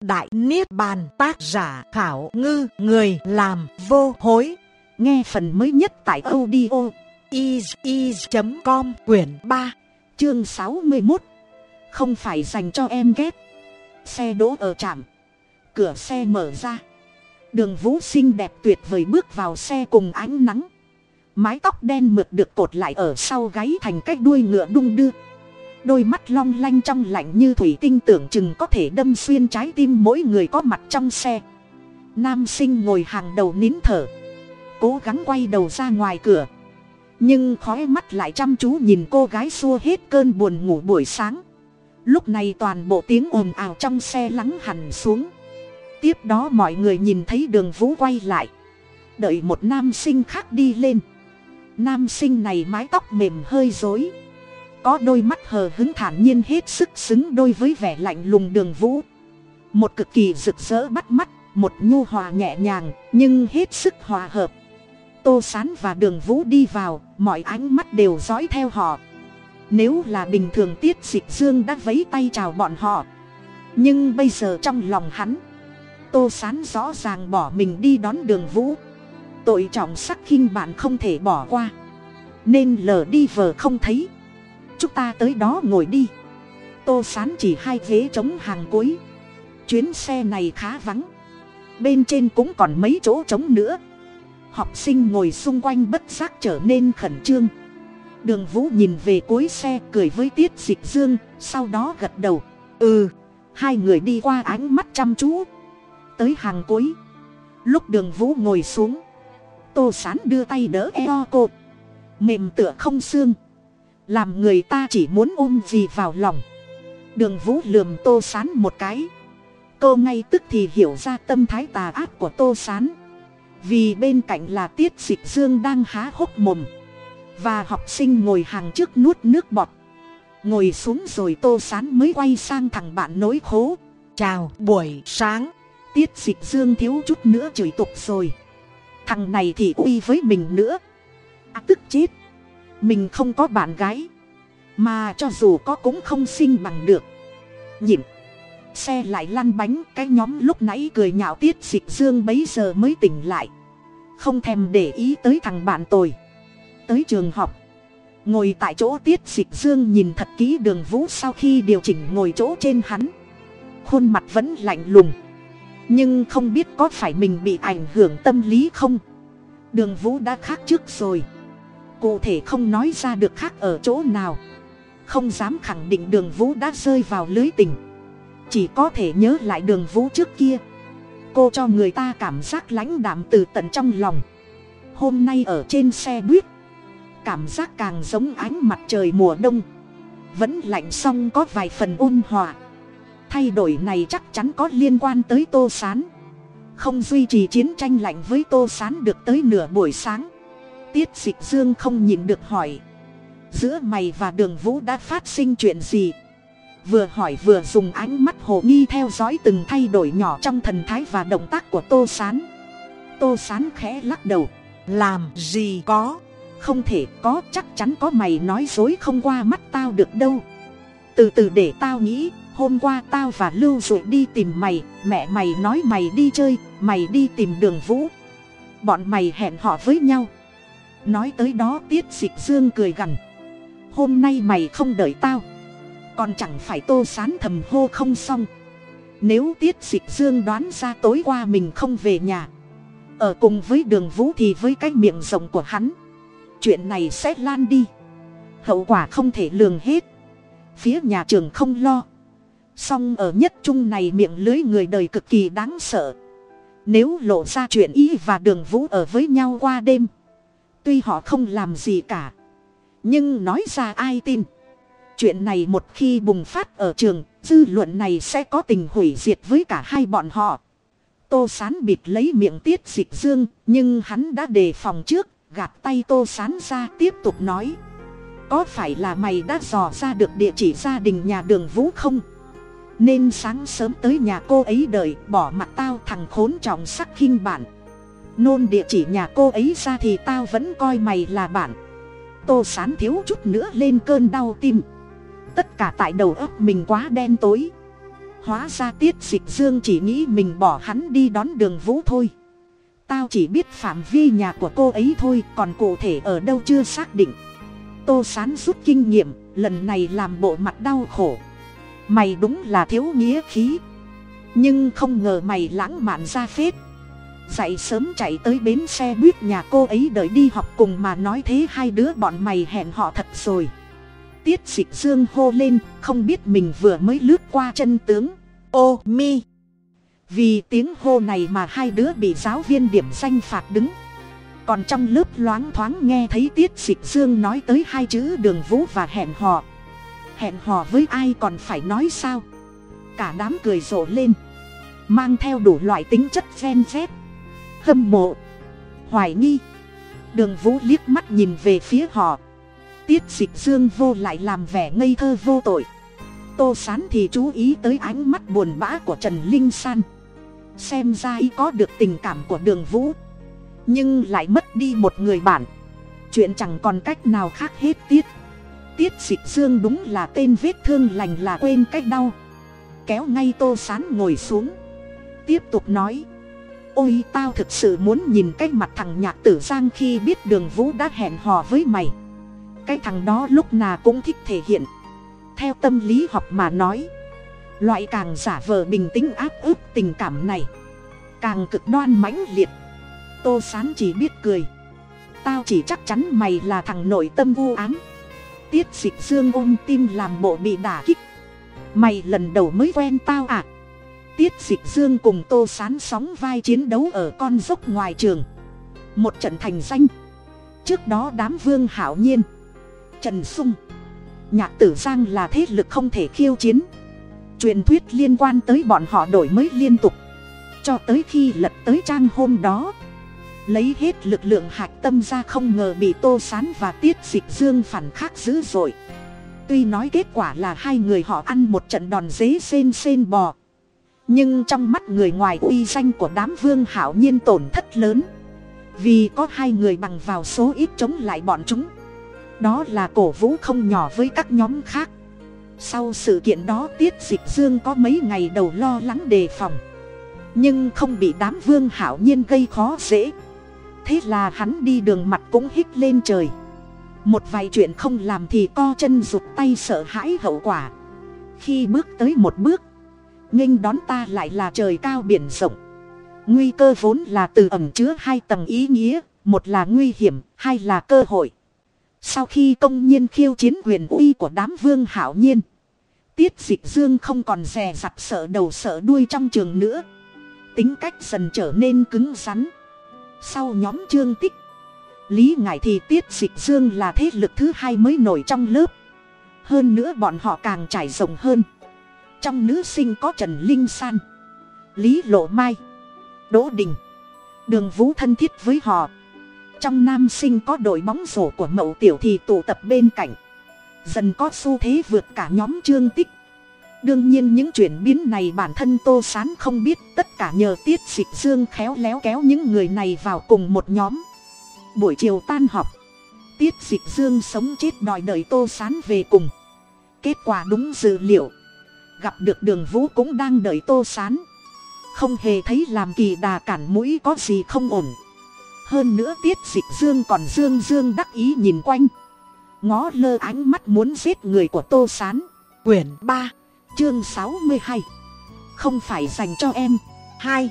Đại Niết Bàn, tác giả khảo ngư, người làm vô hối. Nghe phần mới nhất tại audio is.com quyển 3 chương 61. Không phải dành cho em ghét. Xe đỗ ở trạm. Cửa xe mở ra. Đường vũ xinh đẹp tuyệt vời bước vào xe cùng ánh nắng. Mái tóc đen mượt được cột lại ở sau gáy thành cái đuôi ngựa đung đưa đôi mắt long lanh trong lạnh như thủy tinh tưởng chừng có thể đâm xuyên trái tim mỗi người có mặt trong xe. Nam sinh ngồi hàng đầu nín thở, cố gắng quay đầu ra ngoài cửa. Nhưng khói mắt lại chăm chú nhìn cô gái xua hết cơn buồn ngủ buổi sáng. Lúc này toàn bộ tiếng ồn ào trong xe lắng hẳn xuống. Tiếp đó mọi người nhìn thấy đường vũ quay lại. Đợi một nam sinh khác đi lên. Nam sinh này mái tóc mềm hơi dối có đôi mắt hờ hứng thản nhiên hết sức xứng đôi với vẻ lạnh lùng đường vũ. Một cực kỳ rực rỡ bắt mắt, một nhu hòa nhẹ nhàng, nhưng hết sức hòa hợp. Tô sán và đường vũ đi vào, mọi ánh mắt đều dõi theo họ. Nếu là bình thường tiết dịch dương đã vấy tay chào bọn họ. Nhưng bây giờ trong lòng hắn, tô sán rõ ràng bỏ mình đi đón đường vũ. Tội trọng sắc khinh bạn không thể bỏ qua. Nên lờ đi vờ không thấy chúng ta tới đó ngồi đi. Tô sán chỉ hai ghế trống hàng cuối. Chuyến xe này khá vắng. Bên trên cũng còn mấy chỗ trống nữa. Học sinh ngồi xung quanh bất giác trở nên khẩn trương. Đường vũ nhìn về cuối xe cười với tiết dịch dương, sau đó gật đầu. Ừ hai người đi qua ánh mắt chăm chú. Tới hàng cuối. Lúc đường vũ ngồi xuống, tô sán đưa tay đỡ eo cô. Mềm tựa không xương làm người ta chỉ muốn ôm gì vào lòng. Đường vũ lườm tô sán một cái. Cô ngay tức thì hiểu ra tâm thái tà ác của tô sán. Vì bên cạnh là tiết dịch dương đang há hốc mồm. Và học sinh ngồi hàng trước nuốt nước bọt. Ngồi xuống rồi tô sán mới quay sang thằng bạn nối khố chào buổi sáng. Tiết dịch dương thiếu chút nữa chửi tục rồi. Thằng này thì uy với mình nữa. À, tức chết mình không có bạn gái. Mà cho dù có cũng không sinh bằng được. Nhịp xe lại lăn bánh, cái nhóm lúc nãy cười nhạo tiết dịch dương bấy giờ mới tỉnh lại. Không thèm để ý tới thằng bạn tôi tới trường học. Ngồi tại chỗ tiết dịch dương nhìn thật kỹ đường vũ sau khi điều chỉnh ngồi chỗ trên hắn. Khuôn mặt vẫn lạnh lùng. Nhưng không biết có phải mình bị ảnh hưởng tâm lý không? Đường vũ đã khác trước rồi cụ thể không nói ra được khác ở chỗ nào. Không dám khẳng định đường vũ đã rơi vào lưới tình. Chỉ có thể nhớ lại đường vũ trước kia. Cô cho người ta cảm giác lãnh đạm từ tận trong lòng. Hôm nay ở trên xe buýt, cảm giác càng giống ánh mặt trời mùa đông. Vẫn lạnh xong có vài phần ôn hòa. Thay đổi này chắc chắn có liên quan tới tô s á n không duy trì chiến tranh lạnh với tô s á n được tới nửa buổi sáng tiết dịch dương không nhìn được hỏi. Giữa mày và đường vũ đã phát sinh chuyện gì? Vừa hỏi vừa dùng ánh mắt hồ nghi theo dõi từng thay đổi nhỏ trong thần thái và động tác của tô s á n tô s á n khẽ lắc đầu. Làm gì có? Không thể có, chắc chắn có mày nói dối không qua mắt tao được đâu. Từ từ để tao nghĩ, hôm qua tao và lưu dụ đi tìm mày, mẹ mày nói mày đi chơi, mày đi tìm đường vũ. Bọn mày hẹn họ với nhau nói tới đó tiết dịch dương cười gằn. Hôm nay mày không đợi tao. Còn chẳng phải tô sán thầm hô không xong. Nếu tiết dịch dương đoán ra tối qua mình không về nhà. Ở cùng với đường vũ thì với cái miệng rộng của hắn. Chuyện này sẽ lan đi. Hậu quả không thể lường hết. Phía nhà trường không lo. Song ở nhất trung này miệng lưới người đời cực kỳ đáng sợ. Nếu lộ ra chuyện y và đường vũ ở với nhau qua đêm tuy họ không làm gì cả, nhưng nói ra ai tin. Chuyện này một khi bùng phát ở trường, dư luận này sẽ có tình hủy diệt với cả hai bọn họ. Tô sán bịt lấy miệng tiết dịch dương, nhưng hắn đã đề phòng trước, gạt tay tô sán ra tiếp tục nói. Có phải là mày đã dò ra được địa chỉ gia đình nhà đường vũ không? Nên sáng sớm tới nhà cô ấy đợi, bỏ mặt tao thằng khốn trọng sắc khinh bản nôn địa chỉ nhà cô ấy ra thì tao vẫn coi mày là bạn. Tô sán thiếu chút nữa lên cơn đau tim. Tất cả tại đầu óc mình quá đen tối. Hóa ra tiết dịch dương chỉ nghĩ mình bỏ hắn đi đón đường vũ thôi. Tao chỉ biết phạm vi nhà của cô ấy thôi, còn cụ thể ở đâu chưa xác định. Tô sán rút kinh nghiệm, lần này làm bộ mặt đau khổ. Mày đúng là thiếu nghĩa khí. Nhưng không ngờ mày lãng mạn ra phết dậy sớm chạy tới bến xe buýt nhà cô ấy đợi đi học cùng mà nói thế hai đứa bọn mày hẹn họ thật rồi. Tiết dịch dương hô lên, không biết mình vừa mới lướt qua chân tướng. Ô mi. Vì tiếng hô này mà hai đứa bị giáo viên điểm danh phạt đứng. Còn trong lớp loáng thoáng nghe thấy tiết dịch dương nói tới hai chữ đường vũ và hẹn hò. Hẹn hò với ai còn phải nói sao? Cả đám cười rộ lên. Mang theo đủ loại tính chất gen phép hâm mộ. Hoài nghi. Đường vũ liếc mắt nhìn về phía họ. Tiết dịch dương vô lại làm vẻ ngây thơ vô tội. Tô sán thì chú ý tới ánh mắt buồn bã của trần linh san. Xem ra y có được tình cảm của đường vũ. Nhưng lại mất đi một người bạn. Chuyện chẳng còn cách nào khác hết tiết. Tiết dịch dương đúng là tên vết thương lành là quên cách đau. Kéo ngay tô sán ngồi xuống. Tiếp tục nói ôi, tao thực sự muốn nhìn cái mặt thằng nhạc tử giang khi biết đường vũ đã hẹn hò với mày. Cái thằng đó lúc nào cũng thích thể hiện. Theo tâm lý học mà nói, loại càng giả vờ bình tĩnh áp ức tình cảm này, càng cực đoan mãnh liệt. Tô sán chỉ biết cười. Tao chỉ chắc chắn mày là thằng nội tâm vô ám. Tiết dịch dương ôm tim làm bộ bị đả kích. Mày lần đầu mới quen tao à? Tiết dịch dương cùng tô sán sóng vai chiến đấu ở con dốc ngoài trường. Một trận thành danh. Trước đó đám vương hảo nhiên. Trần sung. Nhạc tử giang là thế lực không thể khiêu chiến. Truyền thuyết liên quan tới bọn họ đổi mới liên tục. Cho tới khi lật tới trang hôm đó. Lấy hết lực lượng hạch tâm ra không ngờ bị tô sán và tiết dịch dương phản khắc dữ dội. Tuy nói kết quả là hai người họ ăn một trận đòn dế xên xên bò nhưng trong mắt người ngoài uy danh của đám vương hảo nhiên tổn thất lớn. Vì có hai người bằng vào số ít chống lại bọn chúng. Đó là cổ vũ không nhỏ với các nhóm khác. Sau sự kiện đó tiết dịch dương có mấy ngày đầu lo lắng đề phòng. Nhưng không bị đám vương hảo nhiên gây khó dễ. Thế là hắn đi đường mặt cũng hít lên trời. Một vài chuyện không làm thì co chân rụt tay sợ hãi hậu quả. Khi bước tới một bước nghênh đón ta lại là trời cao biển rộng. Nguy cơ vốn là từ ẩm chứa hai tầng ý nghĩa, một là nguy hiểm, hai là cơ hội. Sau khi công nhiên khiêu chiến quyền uy của đám vương hảo nhiên, tiết dịch dương không còn dè dặt sợ đầu sợ đuôi trong trường nữa. Tính cách dần trở nên cứng rắn. Sau nhóm trương tích, lý ngại thì tiết dịch dương là thế lực thứ hai mới nổi trong lớp. Hơn nữa bọn họ càng trải rộng hơn trong nữ sinh có trần linh san, lý lộ mai, đỗ đình, đường vũ thân thiết với họ. Trong nam sinh có đội bóng rổ của mậu tiểu thì tụ tập bên cạnh. Dần có xu thế vượt cả nhóm trương tích. Đương nhiên những chuyển biến này bản thân tô sán không biết, tất cả nhờ tiết dịch dương khéo léo kéo những người này vào cùng một nhóm. Buổi chiều tan họp, tiết dịch dương sống chết đòi đợi tô sán về cùng. Kết quả đúng dự liệu gặp được đường vũ cũng đang đợi tô sán. Không hề thấy làm kỳ đà cản mũi có gì không ổn. Hơn nữa tiết dịch dương còn dương dương đắc ý nhìn quanh. Ngó lơ ánh mắt muốn giết người của tô sán. Quyển ba, chương sáu mươi hai. Không phải dành cho em. Hai,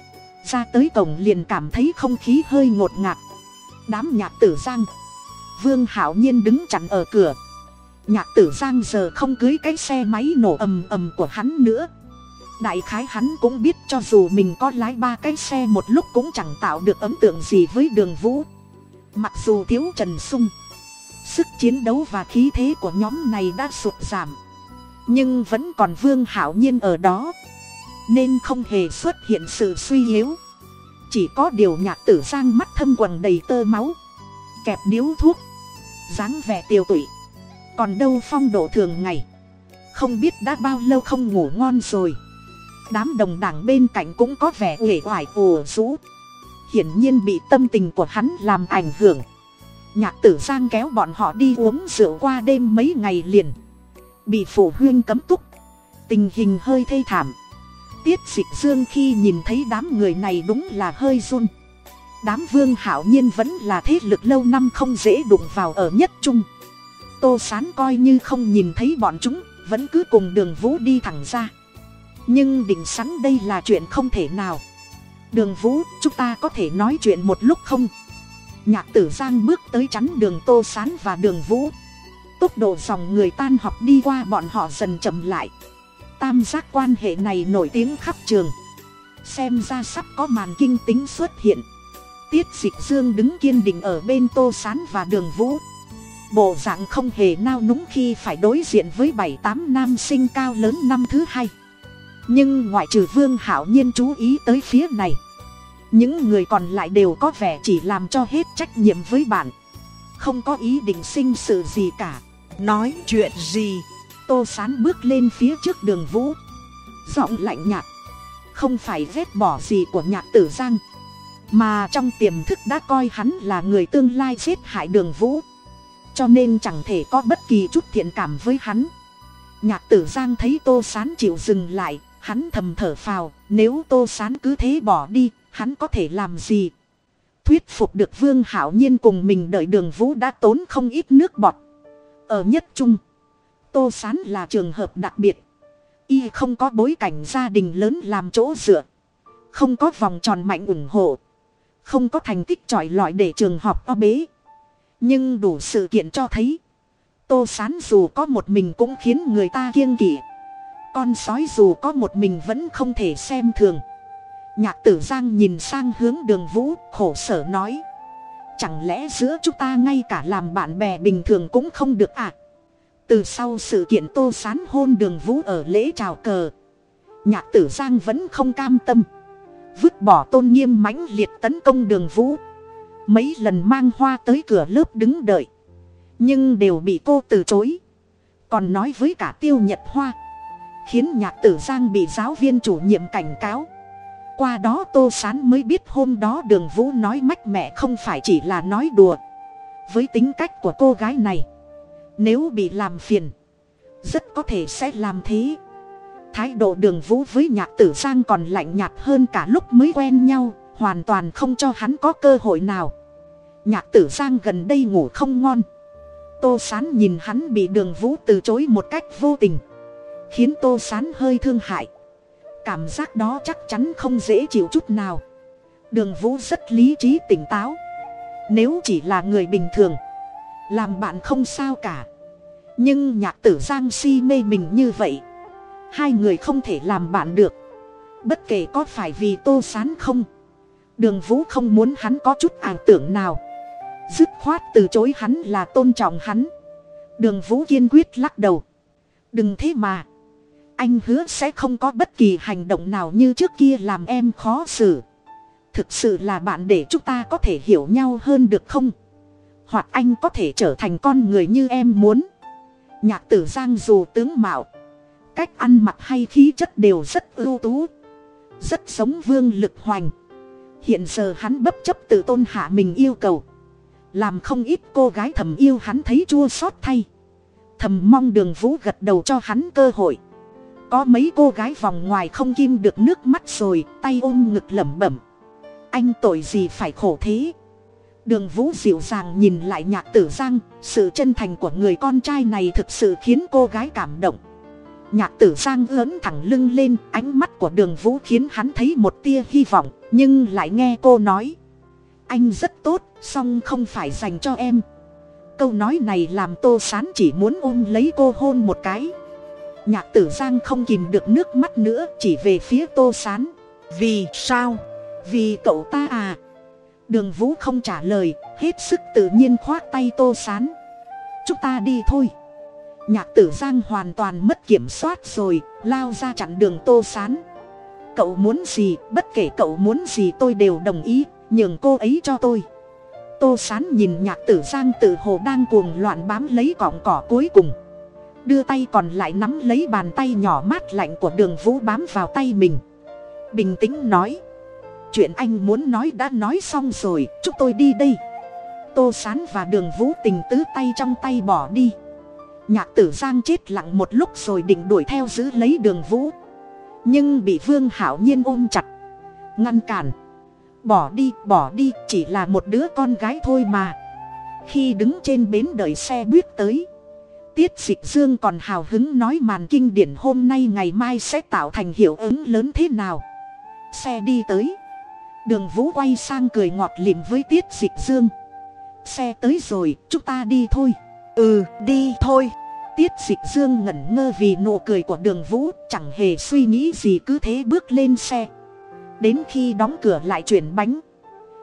ra tới cổng liền cảm thấy không khí hơi ngột ngạt. Đám nhạc tử giang. Vương hảo nhiên đứng chặn ở cửa nhạc tử giang giờ không cưới cái xe máy nổ ầm ầm của hắn nữa. Đại khái hắn cũng biết cho dù mình có lái ba cái xe một lúc cũng chẳng tạo được ấn tượng gì với đường vũ. Mặc dù thiếu trần sung, sức chiến đấu và khí thế của nhóm này đã sụt giảm, nhưng vẫn còn vương hảo nhiên ở đó, nên không hề xuất hiện sự suy yếu. Chỉ có điều nhạc tử giang mắt thâm quần đầy tơ máu, kẹp điếu thuốc, dáng vẻ tiêu tụy còn đâu phong độ thường ngày. Không biết đã bao lâu không ngủ ngon rồi. Đám đồng đảng bên cạnh cũng có vẻ uể oải ồ rũ. Hiển nhiên bị tâm tình của hắn làm ảnh hưởng. Nhạc tử giang kéo bọn họ đi uống rượu qua đêm mấy ngày liền. Bị phụ huynh cấm túc. Tình hình hơi thê thảm. Tiết dịch dương khi nhìn thấy đám người này đúng là hơi run. Đám vương hảo nhiên vẫn là thế lực lâu năm không dễ đụng vào ở nhất trung tô sán coi như không nhìn thấy bọn chúng, vẫn cứ cùng đường vũ đi thẳng ra. Nhưng định sẵn đây là chuyện không thể nào. Đường vũ, chúng ta có thể nói chuyện một lúc không? Nhạc tử giang bước tới chắn đường tô sán và đường vũ. Tốc độ dòng người tan học đi qua bọn họ dần chậm lại. Tam giác quan hệ này nổi tiếng khắp trường. Xem ra sắp có màn kinh tính xuất hiện. Tiết dịch dương đứng kiên định ở bên tô sán và đường vũ bộ dạng không hề nao núng khi phải đối diện với bảy tám nam sinh cao lớn năm thứ hai. Nhưng ngoại trừ vương hảo nhiên chú ý tới phía này, những người còn lại đều có vẻ chỉ làm cho hết trách nhiệm với bạn. Không có ý định sinh sự gì cả. Nói chuyện gì? Tô sán bước lên phía trước đường vũ. Giọng lạnh nhạt. Không phải ghét bỏ gì của nhạc tử giang, mà trong tiềm thức đã coi hắn là người tương lai giết hại đường vũ cho nên chẳng thể có bất kỳ chút thiện cảm với hắn. Nhạc tử giang thấy tô sán chịu dừng lại, hắn thầm thở phào, nếu tô sán cứ thế bỏ đi, hắn có thể làm gì? Thuyết phục được vương hảo nhiên cùng mình đợi đường vũ đã tốn không ít nước bọt. Ở nhất trung, tô sán là trường hợp đặc biệt. Y không có bối cảnh gia đình lớn làm chỗ dựa, không có vòng tròn mạnh ủng hộ, không có thành tích trọi lọi để trường học o bế nhưng đủ sự kiện cho thấy, tô sán dù có một mình cũng khiến người ta kiêng kỵ. Con sói dù có một mình vẫn không thể xem thường. Nhạc tử giang nhìn sang hướng đường vũ, khổ sở nói, chẳng lẽ giữa chúng ta ngay cả làm bạn bè bình thường cũng không được à? Từ sau sự kiện tô sán hôn đường vũ ở lễ trào cờ, nhạc tử giang vẫn không cam tâm. Vứt bỏ tôn nghiêm mãnh liệt tấn công đường vũ mấy lần mang hoa tới cửa lớp đứng đợi. Nhưng đều bị cô từ chối. Còn nói với cả tiêu nhật hoa. Khiến nhạc tử giang bị giáo viên chủ nhiệm cảnh cáo. Qua đó tô sán mới biết hôm đó đường vũ nói mách mẹ không phải chỉ là nói đùa. Với tính cách của cô gái này, nếu bị làm phiền, rất có thể sẽ làm thế. Thái độ đường vũ với nhạc tử giang còn lạnh nhạt hơn cả lúc mới quen nhau hoàn toàn không cho hắn có cơ hội nào. Nhạc tử giang gần đây ngủ không ngon. Tô sán nhìn hắn bị đường vũ từ chối một cách vô tình, khiến tô sán hơi thương hại. Cảm giác đó chắc chắn không dễ chịu chút nào. Đường vũ rất lý trí tỉnh táo. Nếu chỉ là người bình thường, làm bạn không sao cả. Nhưng nhạc tử giang si mê mình như vậy, hai người không thể làm bạn được. Bất kể có phải vì tô sán không đường vũ không muốn hắn có chút ảo tưởng nào. Dứt khoát từ chối hắn là tôn trọng hắn. Đường vũ kiên quyết lắc đầu. Đừng thế mà. Anh hứa sẽ không có bất kỳ hành động nào như trước kia làm em khó xử. Thực sự là bạn để chúng ta có thể hiểu nhau hơn được không? Hoặc anh có thể trở thành con người như em muốn? Nhạc tử giang dù tướng mạo, cách ăn mặc hay khí chất đều rất ưu tú. Rất sống vương lực hoành hiện giờ hắn bất chấp tự tôn hạ mình yêu cầu. Làm không ít cô gái thầm yêu hắn thấy chua xót thay. Thầm mong đường vũ gật đầu cho hắn cơ hội. Có mấy cô gái vòng ngoài không kim được nước mắt rồi, tay ôm ngực lẩm bẩm. Anh tội gì phải khổ thế? Đường vũ dịu dàng nhìn lại nhạc tử giang, sự chân thành của người con trai này thực sự khiến cô gái cảm động nhạc tử giang ớn thẳng lưng lên, ánh mắt của đường vũ khiến hắn thấy một tia hy vọng, nhưng lại nghe cô nói. Anh rất tốt, song không phải dành cho em. Câu nói này làm tô sán chỉ muốn ôm lấy cô hôn một cái. Nhạc tử giang không kìm được nước mắt nữa, chỉ về phía tô sán. Vì sao? Vì cậu ta à? Đường vũ không trả lời, hết sức tự nhiên khoác tay tô sán. Chúng ta đi thôi nhạc tử giang hoàn toàn mất kiểm soát rồi, lao ra chặn đường tô sán. Cậu muốn gì, bất kể cậu muốn gì tôi đều đồng ý, nhường cô ấy cho tôi. Tô sán nhìn nhạc tử giang tự hồ đang cuồng loạn bám lấy cọng cỏ cuối cùng. Đưa tay còn lại nắm lấy bàn tay nhỏ mát lạnh của đường vũ bám vào tay mình. Bình tĩnh nói, chuyện anh muốn nói đã nói xong rồi, chúc tôi đi đây. Tô sán và đường vũ tình tứ tay trong tay bỏ đi nhạc tử giang chết lặng một lúc rồi định đuổi theo giữ lấy đường vũ. Nhưng bị vương hảo nhiên ôm chặt. Ngăn cản. Bỏ đi bỏ đi, chỉ là một đứa con gái thôi mà. Khi đứng trên bến đợi xe buýt tới, tiết dịch dương còn hào hứng nói màn kinh điển hôm nay ngày mai sẽ tạo thành hiệu ứng lớn thế nào. Xe đi tới. Đường vũ quay sang cười ngọt lịm với tiết dịch dương. Xe tới rồi, chúng ta đi thôi ừ đi thôi. Tiết dịch dương ngẩn ngơ vì nụ cười của đường vũ, chẳng hề suy nghĩ gì cứ thế bước lên xe. Đến khi đóng cửa lại chuyển bánh,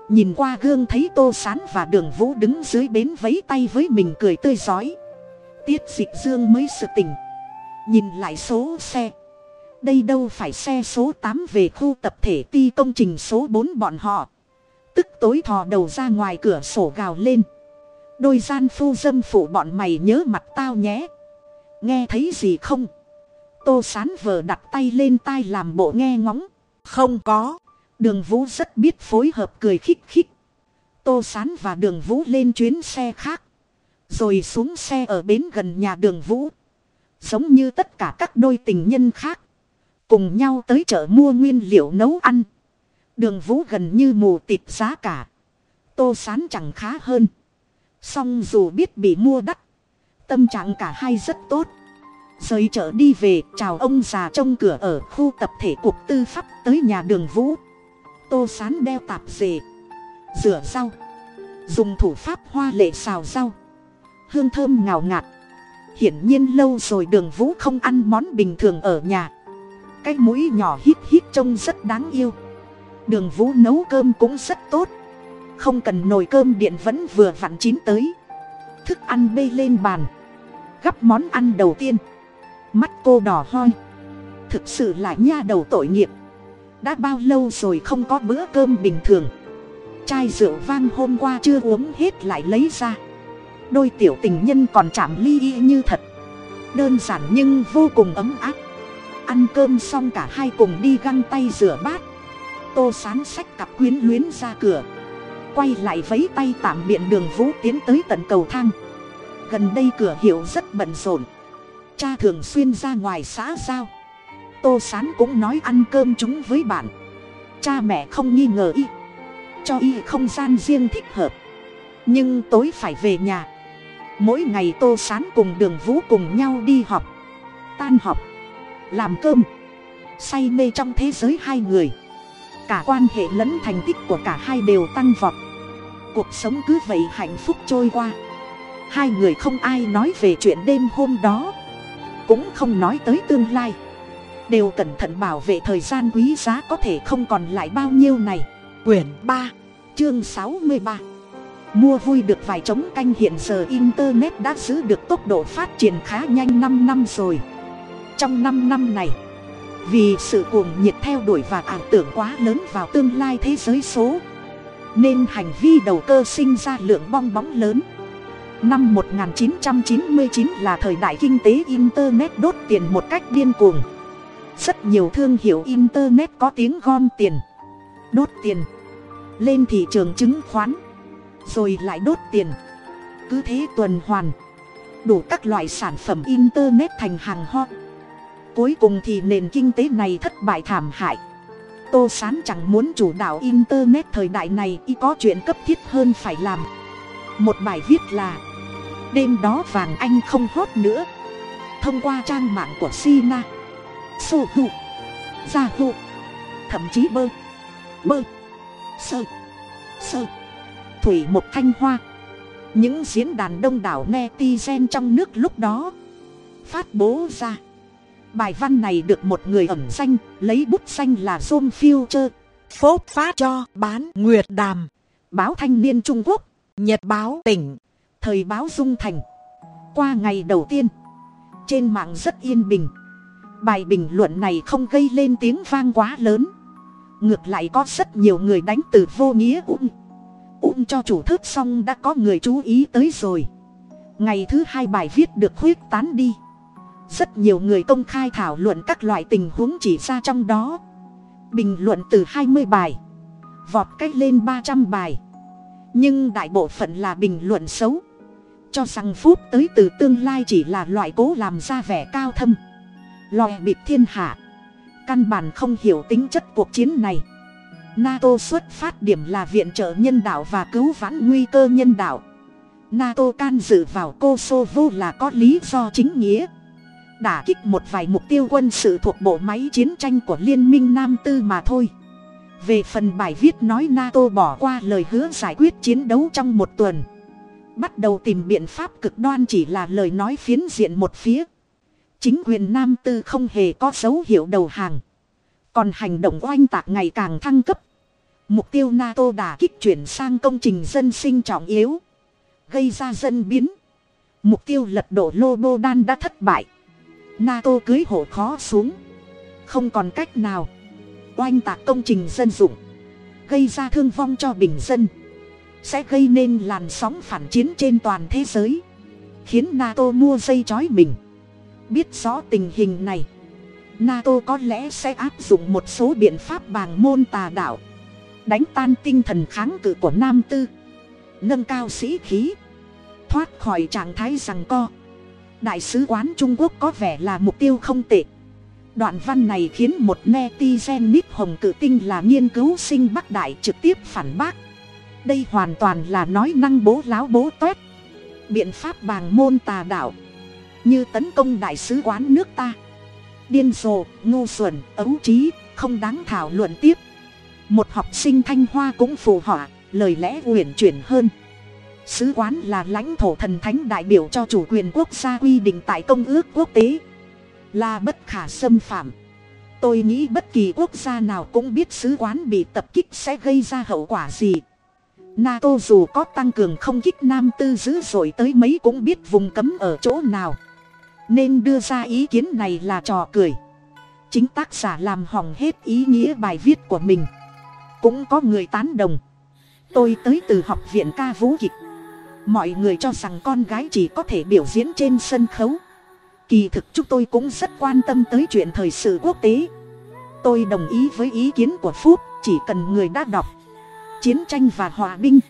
nhìn qua gương thấy tô sán và đường vũ đứng dưới bến vấy tay với mình cười tươi rói tiết dịch dương mới sự tỉnh, nhìn lại số xe. Đây đâu phải xe số tám về khu tập thể ti công trình số bốn bọn họ. Tức tối thò đầu ra ngoài cửa sổ gào lên đôi gian phu dâm phụ bọn mày nhớ mặt tao nhé. Nghe thấy gì không? Tô sán vờ đặt tay lên tai làm bộ nghe ngóng. Không có. Đường vũ rất biết phối hợp cười khích khích. Tô sán và đường vũ lên chuyến xe khác. Rồi xuống xe ở bến gần nhà đường vũ. Giống như tất cả các đôi tình nhân khác. Cùng nhau tới chợ mua nguyên liệu nấu ăn. Đường vũ gần như mù tịt giá cả. Tô sán chẳng khá hơn song dù biết bị mua đắt, tâm trạng cả hai rất tốt. Rời chợ đi về, chào ông già trông cửa ở khu tập thể cục tư pháp tới nhà đường vũ. Tô sán đeo tạp dề, rửa rau, dùng thủ pháp hoa lệ xào rau. Hương thơm ngào ngạt. Hiển nhiên lâu rồi đường vũ không ăn món bình thường ở nhà. Cái mũi nhỏ hít hít trông rất đáng yêu. Đường vũ nấu cơm cũng rất tốt không cần nồi cơm điện vẫn vừa vặn chín tới. Thức ăn bê lên bàn. Gắp món ăn đầu tiên. Mắt cô đỏ hoi thực sự là nha đầu tội nghiệp. Đã bao lâu rồi không có bữa cơm bình thường. Chai rượu vang hôm qua chưa uống hết lại lấy ra. Đôi tiểu tình nhân còn chạm ly y như thật. Đơn giản nhưng vô cùng ấm áp. Ăn cơm xong cả hai cùng đi găng tay rửa bát. Tô sán sách cặp quyến luyến ra cửa quay lại vấy tay tạm biện đường vũ tiến tới tận cầu thang. Gần đây cửa hiệu rất bận rộn. Cha thường xuyên ra ngoài xã giao. Tô sán cũng nói ăn cơm chúng với bạn. Cha mẹ không nghi ngờ y. Cho y không gian riêng thích hợp. Nhưng tối phải về nhà. Mỗi ngày tô sán cùng đường vũ cùng nhau đi học tan học làm cơm. Say mê trong thế giới hai người. Cả quan hệ lẫn thành tích của cả hai đều tăng vọt cuộc sống cứ vậy hạnh phúc trôi qua. Hai người không ai nói về chuyện đêm hôm đó, cũng không nói tới tương lai. Đều cẩn thận bảo vệ thời gian quý giá có thể không còn lại bao nhiêu này. Quyển ba, chương sáu mươi ba. Mua vui được vài trống canh hiện giờ internet đã giữ được tốc độ phát triển khá nhanh năm năm rồi. Trong năm năm này, vì sự cuồng nhiệt theo đuổi và ảo tưởng quá lớn vào tương lai thế giới số nên hành vi đầu cơ sinh ra lượng bong bóng lớn. Năm 1999 là thời đại kinh tế internet đốt tiền một cách điên cuồng. Rất nhiều thương hiệu internet có tiếng gom tiền, đốt tiền, lên thị trường chứng khoán, rồi lại đốt tiền. Cứ thế tuần hoàn, đủ các loại sản phẩm internet thành hàng hot cuối cùng thì nền kinh tế này thất bại thảm hại tô sán chẳng muốn chủ đạo internet thời đại này, y có chuyện cấp thiết hơn phải làm. Một bài viết là, đêm đó vàng anh không hốt nữa. Thông qua trang mạng của sina sohu hụ gia hụ thậm chí bơ bơ, sơ sơ, thủy một thanh hoa. Những diễn đàn đông đảo netizen trong nước lúc đó phát bố ra bài văn này được một người ẩn danh, lấy bút danh là john future phốt phát cho bán nguyệt đàm. Báo thanh niên trung quốc, nhật báo tỉnh, thời báo dung thành. Qua ngày đầu tiên, trên mạng rất yên bình. Bài bình luận này không gây lên tiếng vang quá lớn. Ngược lại có rất nhiều người đánh từ vô nghĩa ung. Ung cho chủ thức xong đã có người chú ý tới rồi. Ngày thứ hai bài viết được khuyết tán đi rất nhiều người công khai thảo luận các loại tình huống chỉ ra trong đó. Bình luận từ hai mươi bài, vọt cách lên ba trăm bài. Nhưng đại bộ phận là bình luận xấu, cho rằng phút tới từ tương lai chỉ là loại cố làm ra vẻ cao thâm. Lòe bịp thiên hạ, căn bản không hiểu tính chất cuộc chiến này. Nato xuất phát điểm là viện trợ nhân đạo và cứu vãn nguy cơ nhân đạo. Nato can dự vào kosovo là có lý do chính nghĩa đả kích một vài mục tiêu quân sự thuộc bộ máy chiến tranh của liên minh nam tư mà thôi. Về phần bài viết nói nato bỏ qua lời hứa giải quyết chiến đấu trong một tuần. Bắt đầu tìm biện pháp cực đoan chỉ là lời nói phiến diện một phía. Chính quyền nam tư không hề có dấu hiệu đầu hàng. Còn hành động oanh tạc ngày càng thăng cấp. Mục tiêu nato đà kích chuyển sang công trình dân sinh trọng yếu. Gây ra dân biến. Mục tiêu lật đổ lô đan đã thất bại nato cưới hổ khó xuống. Không còn cách nào. Oanh tạc công trình dân dụng. Gây ra thương vong cho bình dân. Sẽ gây nên làn sóng phản chiến trên toàn thế giới. Khiến nato mua dây chói mình. Biết rõ tình hình này. Nato có lẽ sẽ áp dụng một số biện pháp bàng môn tà đạo. Đánh tan tinh thần kháng cự của nam tư. Nâng cao sĩ khí. Thoát khỏi trạng thái rằng co đại sứ quán trung quốc có vẻ là mục tiêu không tệ. Đoạn văn này khiến một netizen nít hồng cự tinh là nghiên cứu sinh bắc đại trực tiếp phản bác. Đây hoàn toàn là nói năng bố láo bố toét biện pháp bàng môn tà đạo. Như tấn công đại sứ quán nước ta. Điên rồ, ngu xuẩn, ấu trí, không đáng thảo luận tiếp. Một học sinh thanh hoa cũng phù họa, lời lẽ uyển chuyển hơn sứ quán là lãnh thổ thần thánh đại biểu cho chủ quyền quốc gia quy định tại công ước quốc tế. Là bất khả xâm phạm. Tôi nghĩ bất kỳ quốc gia nào cũng biết sứ quán bị tập kích sẽ gây ra hậu quả gì. Nato dù có tăng cường không kích nam tư dữ dội tới mấy cũng biết vùng cấm ở chỗ nào. Nên đưa ra ý kiến này là trò cười. Chính tác giả làm hỏng hết ý nghĩa bài viết của mình. Cũng có người tán đồng. Tôi tới từ học viện ca vũ kịch mọi người cho rằng con gái chỉ có thể biểu diễn trên sân khấu. Kỳ thực chúng tôi cũng rất quan tâm tới chuyện thời sự quốc tế. Tôi đồng ý với ý kiến của phúc, chỉ cần người đã đọc chiến tranh và hòa binh,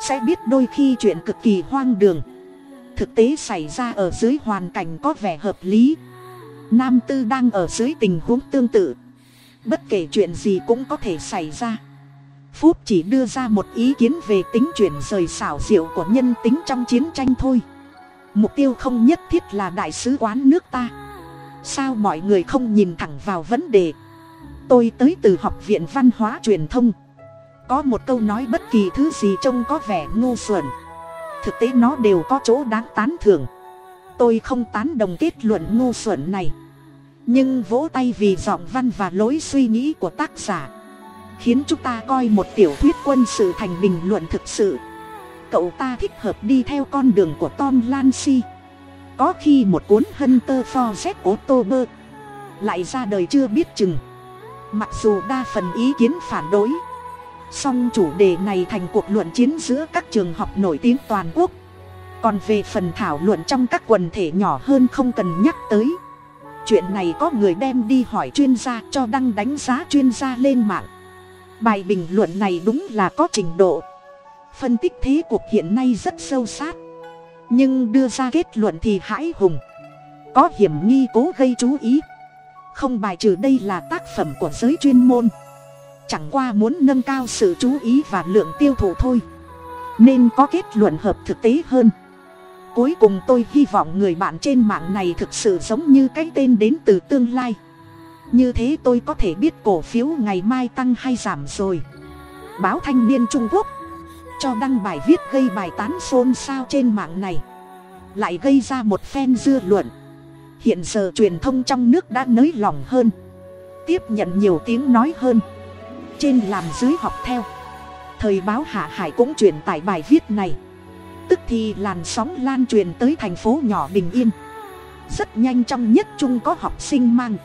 sẽ biết đôi khi chuyện cực kỳ hoang đường. Thực tế xảy ra ở dưới hoàn cảnh có vẻ hợp lý. Nam tư đang ở dưới tình huống tương tự. Bất kể chuyện gì cũng có thể xảy ra phúc chỉ đưa ra một ý kiến về tính chuyển rời xảo diệu của nhân tính trong chiến tranh thôi. Mục tiêu không nhất thiết là đại sứ quán nước ta. Sao mọi người không nhìn thẳng vào vấn đề? Tôi tới từ học viện văn hóa truyền thông. Có một câu nói bất kỳ thứ gì trông có vẻ ngu xuẩn. Thực tế nó đều có chỗ đáng tán thưởng. Tôi không tán đồng kết luận ngu xuẩn này. Nhưng vỗ tay vì giọng văn và lối suy nghĩ của tác giả khiến chúng ta coi một tiểu thuyết quân sự thành bình luận thực sự. Cậu ta thích hợp đi theo con đường của tom lancy. Có khi một cuốn hunter for z october lại ra đời chưa biết chừng. Mặc dù đa phần ý kiến phản đối, song chủ đề này thành cuộc luận chiến giữa các trường học nổi tiếng toàn quốc. Còn về phần thảo luận trong các quần thể nhỏ hơn không cần nhắc tới. Chuyện này có người đem đi hỏi chuyên gia cho đăng đánh giá chuyên gia lên mạng bài bình luận này đúng là có trình độ. Phân tích thế cuộc hiện nay rất sâu sát. Nhưng đưa ra kết luận thì hãi hùng. Có hiểm nghi cố gây chú ý. Không bài trừ đây là tác phẩm của giới chuyên môn. Chẳng qua muốn nâng cao sự chú ý và lượng tiêu thụ thôi. Nên có kết luận hợp thực tế hơn. Cuối cùng tôi hy vọng người bạn trên mạng này thực sự giống như cái tên đến từ tương lai như thế tôi có thể biết cổ phiếu ngày mai tăng hay giảm rồi. Báo thanh niên trung quốc, cho đăng bài viết gây bài tán xôn xao trên mạng này. Lại gây ra một phen dư luận. Hiện giờ truyền thông trong nước đã nới lỏng hơn. Tiếp nhận nhiều tiếng nói hơn. Trên làm dưới học theo. Thời báo hạ hải cũng truyền tải bài viết này. Tức thì làn sóng lan truyền tới thành phố nhỏ bình yên. Rất nhanh trong nhất trung có học sinh mang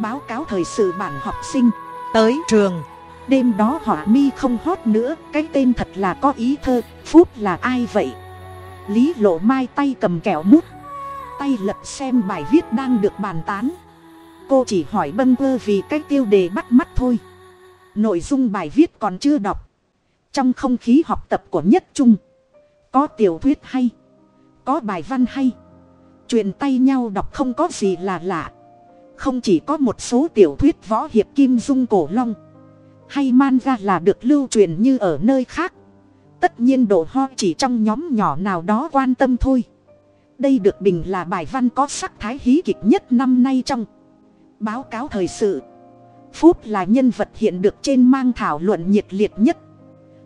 báo cáo thời sự bản học sinh. Tới trường, đêm đó họ mi không hót nữa, cái tên thật là có ý thơ, phút là ai vậy? Lý lộ mai tay cầm kẹo mút, tay lật xem bài viết đang được bàn tán. Cô chỉ hỏi bâng quơ vì cái tiêu đề bắt mắt thôi. Nội dung bài viết còn chưa đọc. Trong không khí học tập của nhất trung, có tiểu thuyết hay, có bài văn hay. Truyền tay nhau đọc không có gì là lạ không chỉ có một số tiểu thuyết võ hiệp kim dung cổ long, hay manga là được lưu truyền như ở nơi khác. Tất nhiên độ ho chỉ trong nhóm nhỏ nào đó quan tâm thôi. Đây được bình là bài văn có sắc thái hí kịch nhất năm nay trong báo cáo thời sự. Phúc là nhân vật hiện được trên mang thảo luận nhiệt liệt nhất.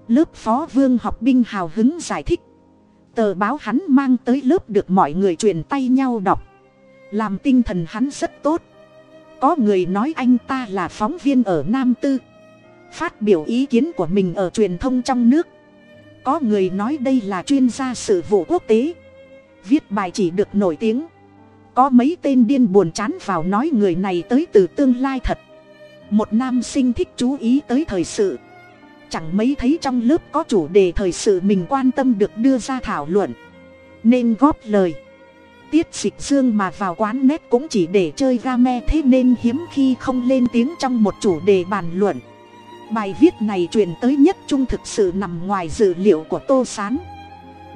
Lớp phó vương học binh hào hứng giải thích. Tờ báo hắn mang tới lớp được mọi người truyền tay nhau đọc. Làm tinh thần hắn rất tốt có người nói anh ta là phóng viên ở nam tư. Phát biểu ý kiến của mình ở truyền thông trong nước. Có người nói đây là chuyên gia sự vụ quốc tế. Viết bài chỉ được nổi tiếng. Có mấy tên điên buồn chán vào nói người này tới từ tương lai thật. Một nam sinh thích chú ý tới thời sự. Chẳng mấy thấy trong lớp có chủ đề thời sự mình quan tâm được đưa ra thảo luận. Nên góp lời tiết dịch dương mà vào quán nét cũng chỉ để chơi game thế nên hiếm khi không lên tiếng trong một chủ đề bàn luận. Bài viết này truyền tới nhất trung thực sự nằm ngoài dự liệu của tô s á n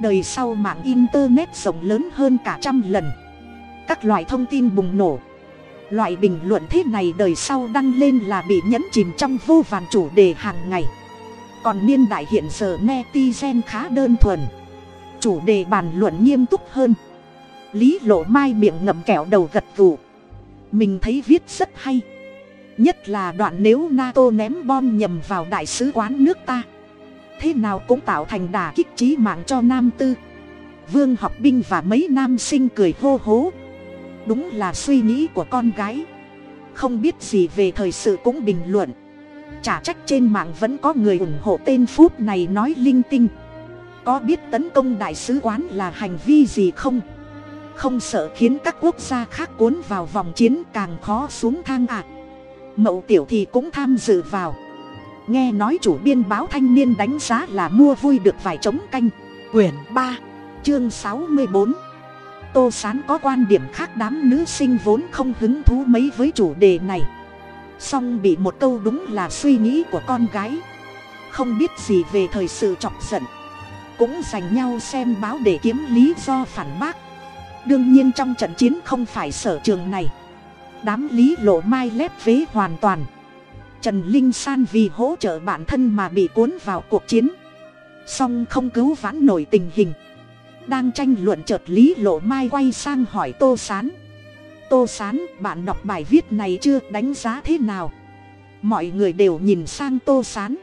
đời sau mạng internet rộng lớn hơn cả trăm lần. Các loại thông tin bùng nổ. Loại bình luận thế này đời sau đăng lên là bị nhấn chìm trong vô vàn chủ đề hàng ngày. Còn niên đại hiện giờ netizen khá đơn thuần. Chủ đề bàn luận nghiêm túc hơn lý lộ mai miệng ngậm kẹo đầu gật gù. Mình thấy viết rất hay. Nhất là đoạn nếu nato ném bom nhầm vào đại sứ quán nước ta. Thế nào cũng tạo thành đà kích trí mạng cho nam tư. Vương học binh và mấy nam sinh cười hô hố. Đúng là suy nghĩ của con gái. Không biết gì về thời sự cũng bình luận. Chả trách trên mạng vẫn có người ủng hộ tên phút này nói linh tinh. Có biết tấn công đại sứ quán là hành vi gì không? Không sợ khiến các quốc gia khác cuốn vào vòng chiến càng khó xuống thang ạ. À mậu tiểu thì cũng tham dự vào. Nghe nói chủ biên báo thanh niên đánh giá là mua vui được vài trống canh. Quyển ba, chương sáu mươi bốn. Tô sán có quan điểm khác đám nữ sinh vốn không hứng thú mấy với chủ đề này. Song bị một câu đúng là suy nghĩ của con gái. Không biết gì về thời sự chọc giận. Cũng dành nhau xem báo để kiếm lý do phản bác đương nhiên trong trận chiến không phải sở trường này. Đám lý lộ mai lép vế hoàn toàn. Trần linh san vì hỗ trợ bản thân mà bị cuốn vào cuộc chiến. Song không cứu vãn nổi tình hình. Đang tranh luận chợt lý lộ mai quay sang hỏi tô s á n tô s á n bạn đọc bài viết này chưa, đánh giá thế nào? Mọi người đều nhìn sang tô s á n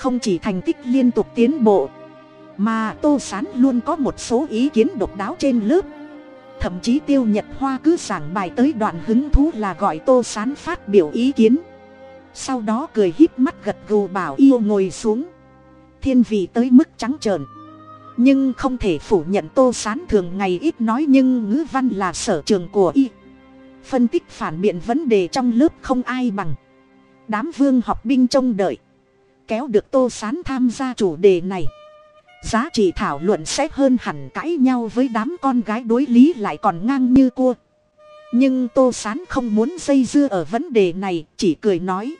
không chỉ thành tích liên tục tiến bộ, mà tô s á n luôn có một số ý kiến độc đáo trên lớp thậm chí tiêu nhật hoa cứ giảng bài tới đoạn hứng thú là gọi tô sán phát biểu ý kiến. Sau đó cười híp mắt gật gù bảo yêu ngồi xuống. Thiên vị tới mức trắng trợn. Nhưng không thể phủ nhận tô sán thường ngày ít nói nhưng ngữ văn là sở trường của y. Phân tích phản biện vấn đề trong lớp không ai bằng. Đám vương học binh trông đợi. Kéo được tô sán tham gia chủ đề này giá trị thảo luận sẽ hơn hẳn cãi nhau với đám con gái đối lý lại còn ngang như cua. Nhưng tô sán không muốn dây dưa ở vấn đề này, chỉ cười nói.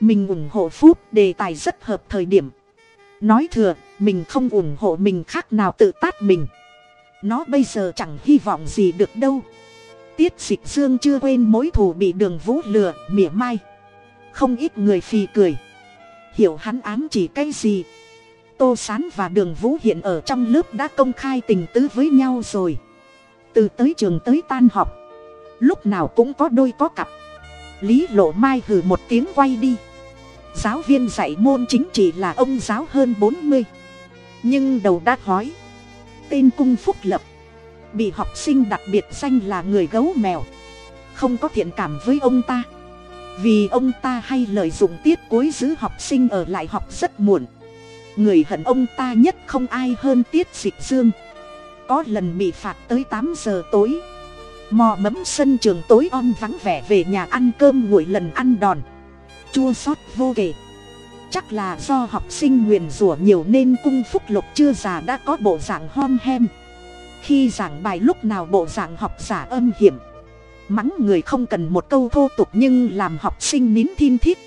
Mình ủng hộ phúc, đề tài rất hợp thời điểm. Nói thừa, mình không ủng hộ mình khác nào tự tát mình. Nó bây giờ chẳng hy vọng gì được đâu. Tiết dịch dương chưa quên mối thù bị đường vũ lừa, mỉa mai. Không ít người phì cười. Hiểu hắn ám chỉ cái gì tô s á n và đường vũ hiện ở trong lớp đã công khai tình tứ với nhau rồi. Từ tới trường tới tan học, lúc nào cũng có đôi có cặp. Lý lộ mai hừ một tiếng quay đi. Giáo viên dạy môn chính trị là ông giáo hơn bốn mươi. Nhưng đầu đã hói. Tên cung phúc lập. Bị học sinh đặc biệt danh là người gấu mèo. Không có thiện cảm với ông ta. Vì ông ta hay lợi dụng tiết cuối giữ học sinh ở lại học rất muộn người hận ông ta nhất không ai hơn tiết dịch dương. Có lần bị phạt tới tám giờ tối. Mò mẫm sân trường tối om vắng vẻ về nhà ăn cơm nguội lần ăn đòn. Chua xót vô kể. Chắc là do học sinh nguyền rủa nhiều nên cung phúc lục chưa già đã có bộ dạng hom hem. Khi giảng bài lúc nào bộ dạng học giả âm hiểm. Mắng người không cần một câu thô tục nhưng làm học sinh nín thiên thít.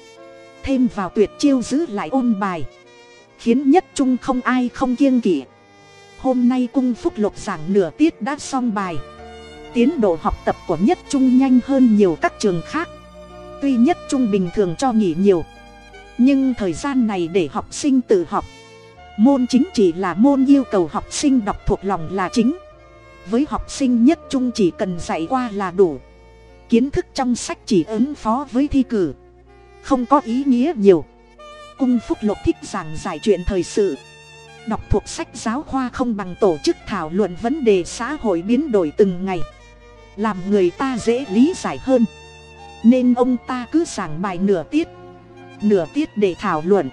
Thêm vào tuyệt chiêu giữ lại ôn bài khiến nhất trung không ai không kiêng kỵ. Hôm nay cung phúc lục giảng nửa tiết đã xong bài. Tiến độ học tập của nhất trung nhanh hơn nhiều các trường khác. Tuy nhất trung bình thường cho nghỉ nhiều, nhưng thời gian này để học sinh tự học. Môn chính chỉ là môn yêu cầu học sinh đọc thuộc lòng là chính. Với học sinh nhất trung chỉ cần dạy qua là đủ. Kiến thức trong sách chỉ ứng phó với thi cử. Không có ý nghĩa nhiều cung phúc lục thích giảng giải chuyện thời sự. Đọc thuộc sách giáo khoa không bằng tổ chức thảo luận vấn đề xã hội biến đổi từng ngày. Làm người ta dễ lý giải hơn. Nên ông ta cứ giảng bài nửa tiết nửa tiết để thảo luận.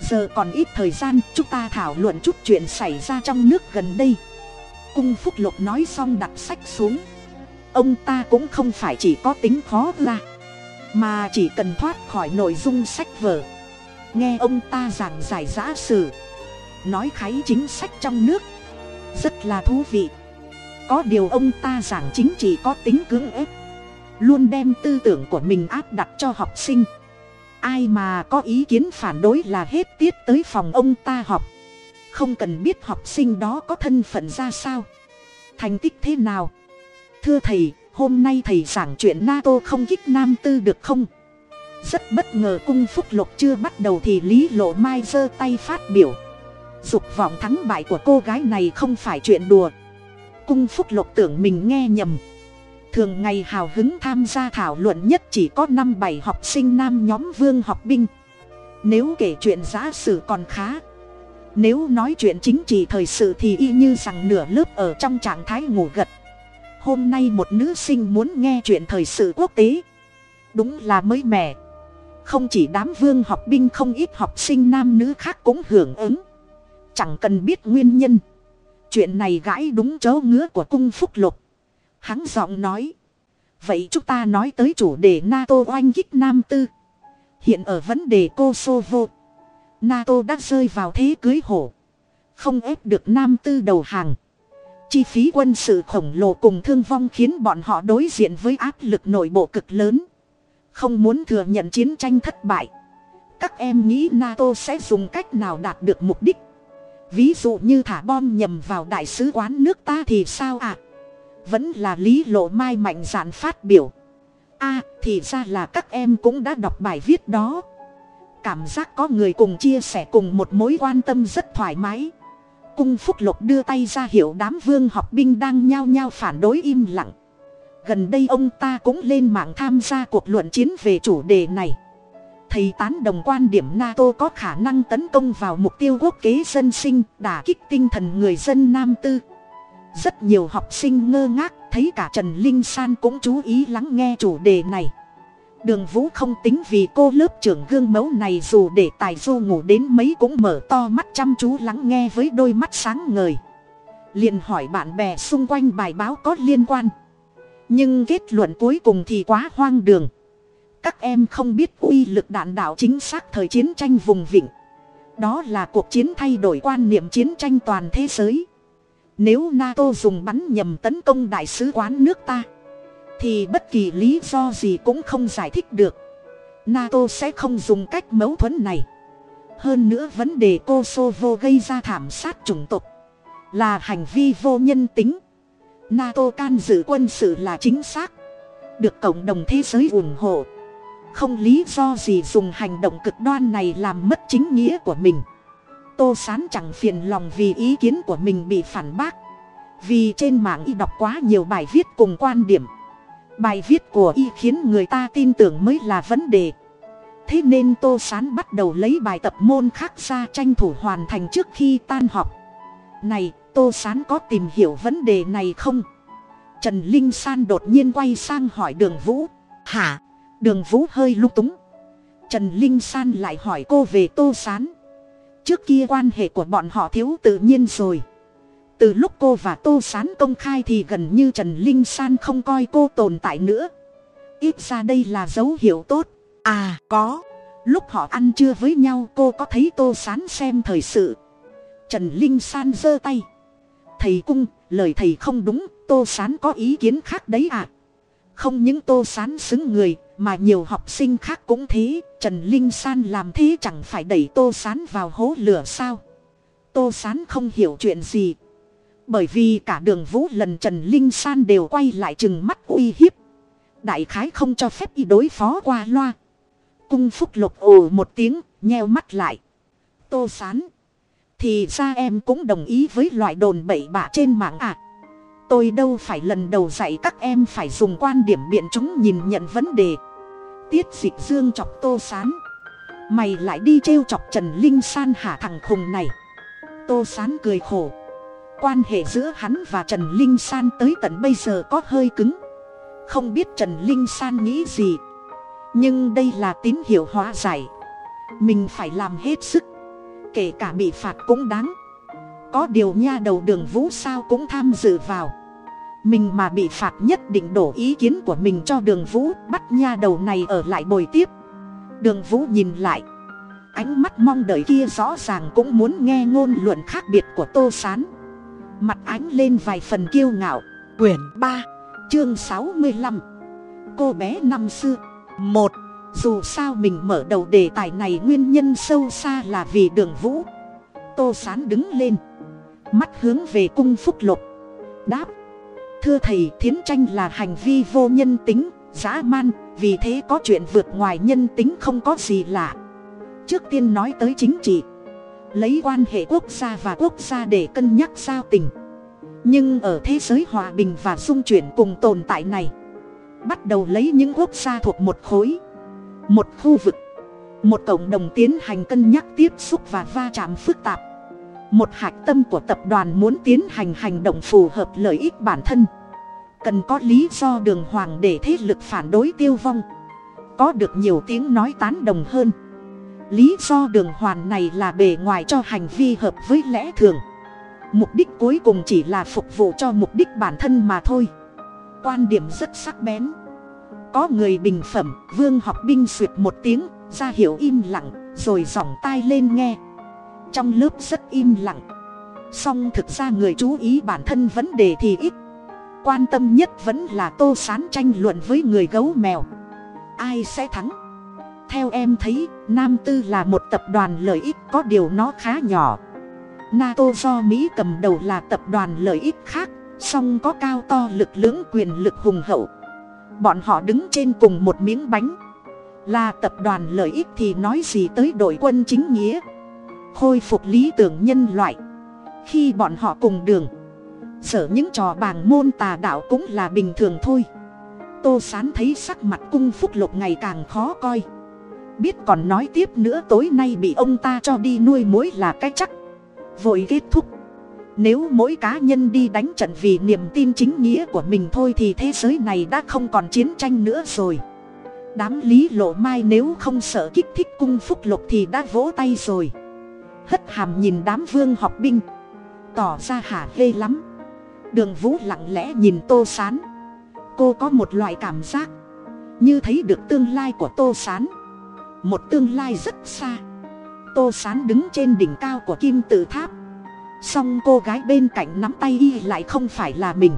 Giờ còn ít thời gian, chúng ta thảo luận chút chuyện xảy ra trong nước gần đây. Cung phúc lục nói xong đặt sách xuống. Ông ta cũng không phải chỉ có tính khó ra, mà chỉ cần thoát khỏi nội dung sách vở nghe ông ta giảng giải giã sử, nói kháy chính sách trong nước, rất là thú vị. Có điều ông ta giảng chính trị có tính cưỡng ép, luôn đem tư tưởng của mình áp đặt cho học sinh. Ai mà có ý kiến phản đối là hết tiết tới phòng ông ta học. Không cần biết học sinh đó có thân phận ra sao. Thành tích thế nào? Thưa thầy, hôm nay thầy giảng chuyện nato không kích nam tư được không? Rất bất ngờ cung phúc lục chưa bắt đầu thì lý lộ mai giơ tay phát biểu. Dục vọng thắng bại của cô gái này không phải chuyện đùa. Cung phúc lục tưởng mình nghe nhầm. Thường ngày hào hứng tham gia thảo luận nhất chỉ có năm bảy học sinh nam nhóm vương học binh. Nếu kể chuyện giã sử còn khá. Nếu nói chuyện chính trị thời sự thì y như rằng nửa lớp ở trong trạng thái ngủ gật. Hôm nay một nữ sinh muốn nghe chuyện thời sự quốc tế. Đúng là mới mẻ không chỉ đám vương học binh không ít học sinh nam nữ khác cũng hưởng ứng. Chẳng cần biết nguyên nhân. Chuyện này gãi đúng chớ ngứa của cung phúc lục. Hắn giọng nói. Vậy chúng ta nói tới chủ đề nato oanh kích nam tư. Hiện ở vấn đề kosovo. Nato đã rơi vào thế cưới hổ. Không ép được nam tư đầu hàng. Chi phí quân sự khổng lồ cùng thương vong khiến bọn họ đối diện với áp lực nội bộ cực lớn không muốn thừa nhận chiến tranh thất bại. Các em nghĩ nato sẽ dùng cách nào đạt được mục đích? Ví dụ như thả bom nhầm vào đại sứ quán nước ta thì sao ạ? À? vẫn là lý lộ mai mạnh dạn phát biểu. A, thì ra là các em cũng đã đọc bài viết đó. Cảm giác có người cùng chia sẻ cùng một mối quan tâm rất thoải mái. Cung phúc lục đưa tay ra hiệu đám vương học binh đang nhao nhao phản đối im lặng gần đây ông ta cũng lên mạng tham gia cuộc luận chiến về chủ đề này. Thầy tán đồng quan điểm nato có khả năng tấn công vào mục tiêu quốc kế dân sinh, đả kích tinh thần người dân nam tư. Rất nhiều học sinh ngơ ngác, thấy cả trần linh san cũng chú ý lắng nghe chủ đề này. Đường vũ không tính vì cô lớp trưởng gương mẫu này dù để tài du ngủ đến mấy cũng mở to mắt chăm chú lắng nghe với đôi mắt sáng ngời. Liền hỏi bạn bè xung quanh bài báo có liên quan nhưng kết luận cuối cùng thì quá hoang đường. Các em không biết uy lực đạn đạo chính xác thời chiến tranh vùng vịnh. Đó là cuộc chiến thay đổi quan niệm chiến tranh toàn thế giới. Nếu nato dùng bắn nhầm tấn công đại sứ quán nước ta, thì bất kỳ lý do gì cũng không giải thích được. Nato sẽ không dùng cách mấu thuẫn này. Hơn nữa vấn đề kosovo gây ra thảm sát chủng tộc là hành vi vô nhân tính nato can dự quân sự là chính xác, được cộng đồng thế giới ủng hộ. Không lý do gì dùng hành động cực đoan này làm mất chính nghĩa của mình. Tô sán chẳng phiền lòng vì ý kiến của mình bị phản bác, vì trên mạng y đọc quá nhiều bài viết cùng quan điểm. Bài viết của y khiến người ta tin tưởng mới là vấn đề. Thế nên tô sán bắt đầu lấy bài tập môn khác ra tranh thủ hoàn thành trước khi tan học. Này tô sán có tìm hiểu vấn đề này không? Trần linh san đột nhiên quay sang hỏi đường vũ. Hả? Đường vũ hơi lung túng. Trần linh san lại hỏi cô về tô sán. Trước kia quan hệ của bọn họ thiếu tự nhiên rồi. Từ lúc cô và tô sán công khai thì gần như trần linh san không coi cô tồn tại nữa. Ít ra đây là dấu hiệu tốt. À có. Lúc họ ăn trưa với nhau, cô có thấy tô sán xem thời sự? Trần linh san giơ tay thầy cung, lời thầy không đúng, tô sán có ý kiến khác đấy à không những tô sán xứng người, mà nhiều học sinh khác cũng thế, trần linh san làm thế chẳng phải đẩy tô sán vào hố lửa sao? Tô sán không hiểu chuyện gì. Bởi vì cả đường vũ lần trần linh san đều quay lại chừng mắt uy hiếp. Đại khái không cho phép y đối phó qua loa. Cung phúc lục ồ một tiếng, nheo mắt lại. Tô sán thì ra em cũng đồng ý với loại đồn bậy bạ trên mạng à. Tôi đâu phải lần đầu dạy các em phải dùng quan điểm biện chúng nhìn nhận vấn đề. Tiết dịch dương chọc tô sán. Mày lại đi trêu chọc trần linh san hả thằng khùng này. Tô sán cười khổ. Quan hệ giữa hắn và trần linh san tới tận bây giờ có hơi cứng. Không biết trần linh san nghĩ gì. Nhưng đây là tín hiệu hóa giải. Mình phải làm hết sức kể cả bị phạt cũng đáng. Có điều nha đầu đường vũ sao cũng tham dự vào. Mình mà bị phạt nhất định đổ ý kiến của mình cho đường vũ, bắt nha đầu này ở lại bồi tiếp. Đường vũ nhìn lại. Ánh mắt mong đợi kia rõ ràng cũng muốn nghe ngôn luận khác biệt của tô s á n mặt ánh lên vài phần kiêu ngạo. Quyển ba, chương sáu mươi lăm. Cô bé năm xưa. Một dù sao mình mở đầu đề tài này nguyên nhân sâu xa là vì đường vũ. Tô s á n đứng lên. Mắt hướng về cung phúc lục. Đáp. Thưa thầy, thiến tranh là hành vi vô nhân tính, dã man, vì thế có chuyện vượt ngoài nhân tính không có gì lạ. Trước tiên nói tới chính trị. Lấy quan hệ quốc gia và quốc gia để cân nhắc giao tình. Nhưng ở thế giới hòa bình và dung chuyển cùng tồn tại này, bắt đầu lấy những quốc gia thuộc một khối một khu vực. Một cộng đồng tiến hành cân nhắc tiếp xúc và va chạm phức tạp. Một hạch tâm của tập đoàn muốn tiến hành hành động phù hợp lợi ích bản thân. Cần có lý do đường hoàng để thế lực phản đối tiêu vong. Có được nhiều tiếng nói tán đồng hơn. Lý do đường hoàn này là bề ngoài cho hành vi hợp với lẽ thường. Mục đích cuối cùng chỉ là phục vụ cho mục đích bản thân mà thôi. Quan điểm rất sắc bén có người bình phẩm, vương học binh suyệt một tiếng, ra hiểu im lặng, rồi dòng tai lên nghe. Trong lớp rất im lặng. Song thực ra người chú ý bản thân vấn đề thì ít. Quan tâm nhất vẫn là tô sán tranh luận với người gấu mèo. Ai sẽ thắng? Theo em thấy, nam tư là một tập đoàn lợi ích, có điều nó khá nhỏ. Nato do mỹ cầm đầu là tập đoàn lợi ích khác, song có cao to lực lưỡng quyền lực hùng hậu bọn họ đứng trên cùng một miếng bánh. Là tập đoàn lợi ích thì nói gì tới đội quân chính nghĩa. Khôi phục lý tưởng nhân loại. Khi bọn họ cùng đường, sở những trò bàng môn tà đạo cũng là bình thường thôi. Tô sán thấy sắc mặt cung phúc lục ngày càng khó coi. Biết còn nói tiếp nữa, tối nay bị ông ta cho đi nuôi mối là cái chắc. Vội kết thúc nếu mỗi cá nhân đi đánh trận vì niềm tin chính nghĩa của mình thôi thì thế giới này đã không còn chiến tranh nữa rồi. Đám lý lộ mai nếu không sợ kích thích cung phúc lục thì đã vỗ tay rồi. Hất hàm nhìn đám vương học binh. Tỏ ra hả hê lắm. Đường vũ lặng lẽ nhìn tô s á n cô có một loại cảm giác. Như thấy được tương lai của tô s á n một tương lai rất xa. Tô sán đứng trên đỉnh cao của kim tự tháp song cô gái bên cạnh nắm tay y lại không phải là mình.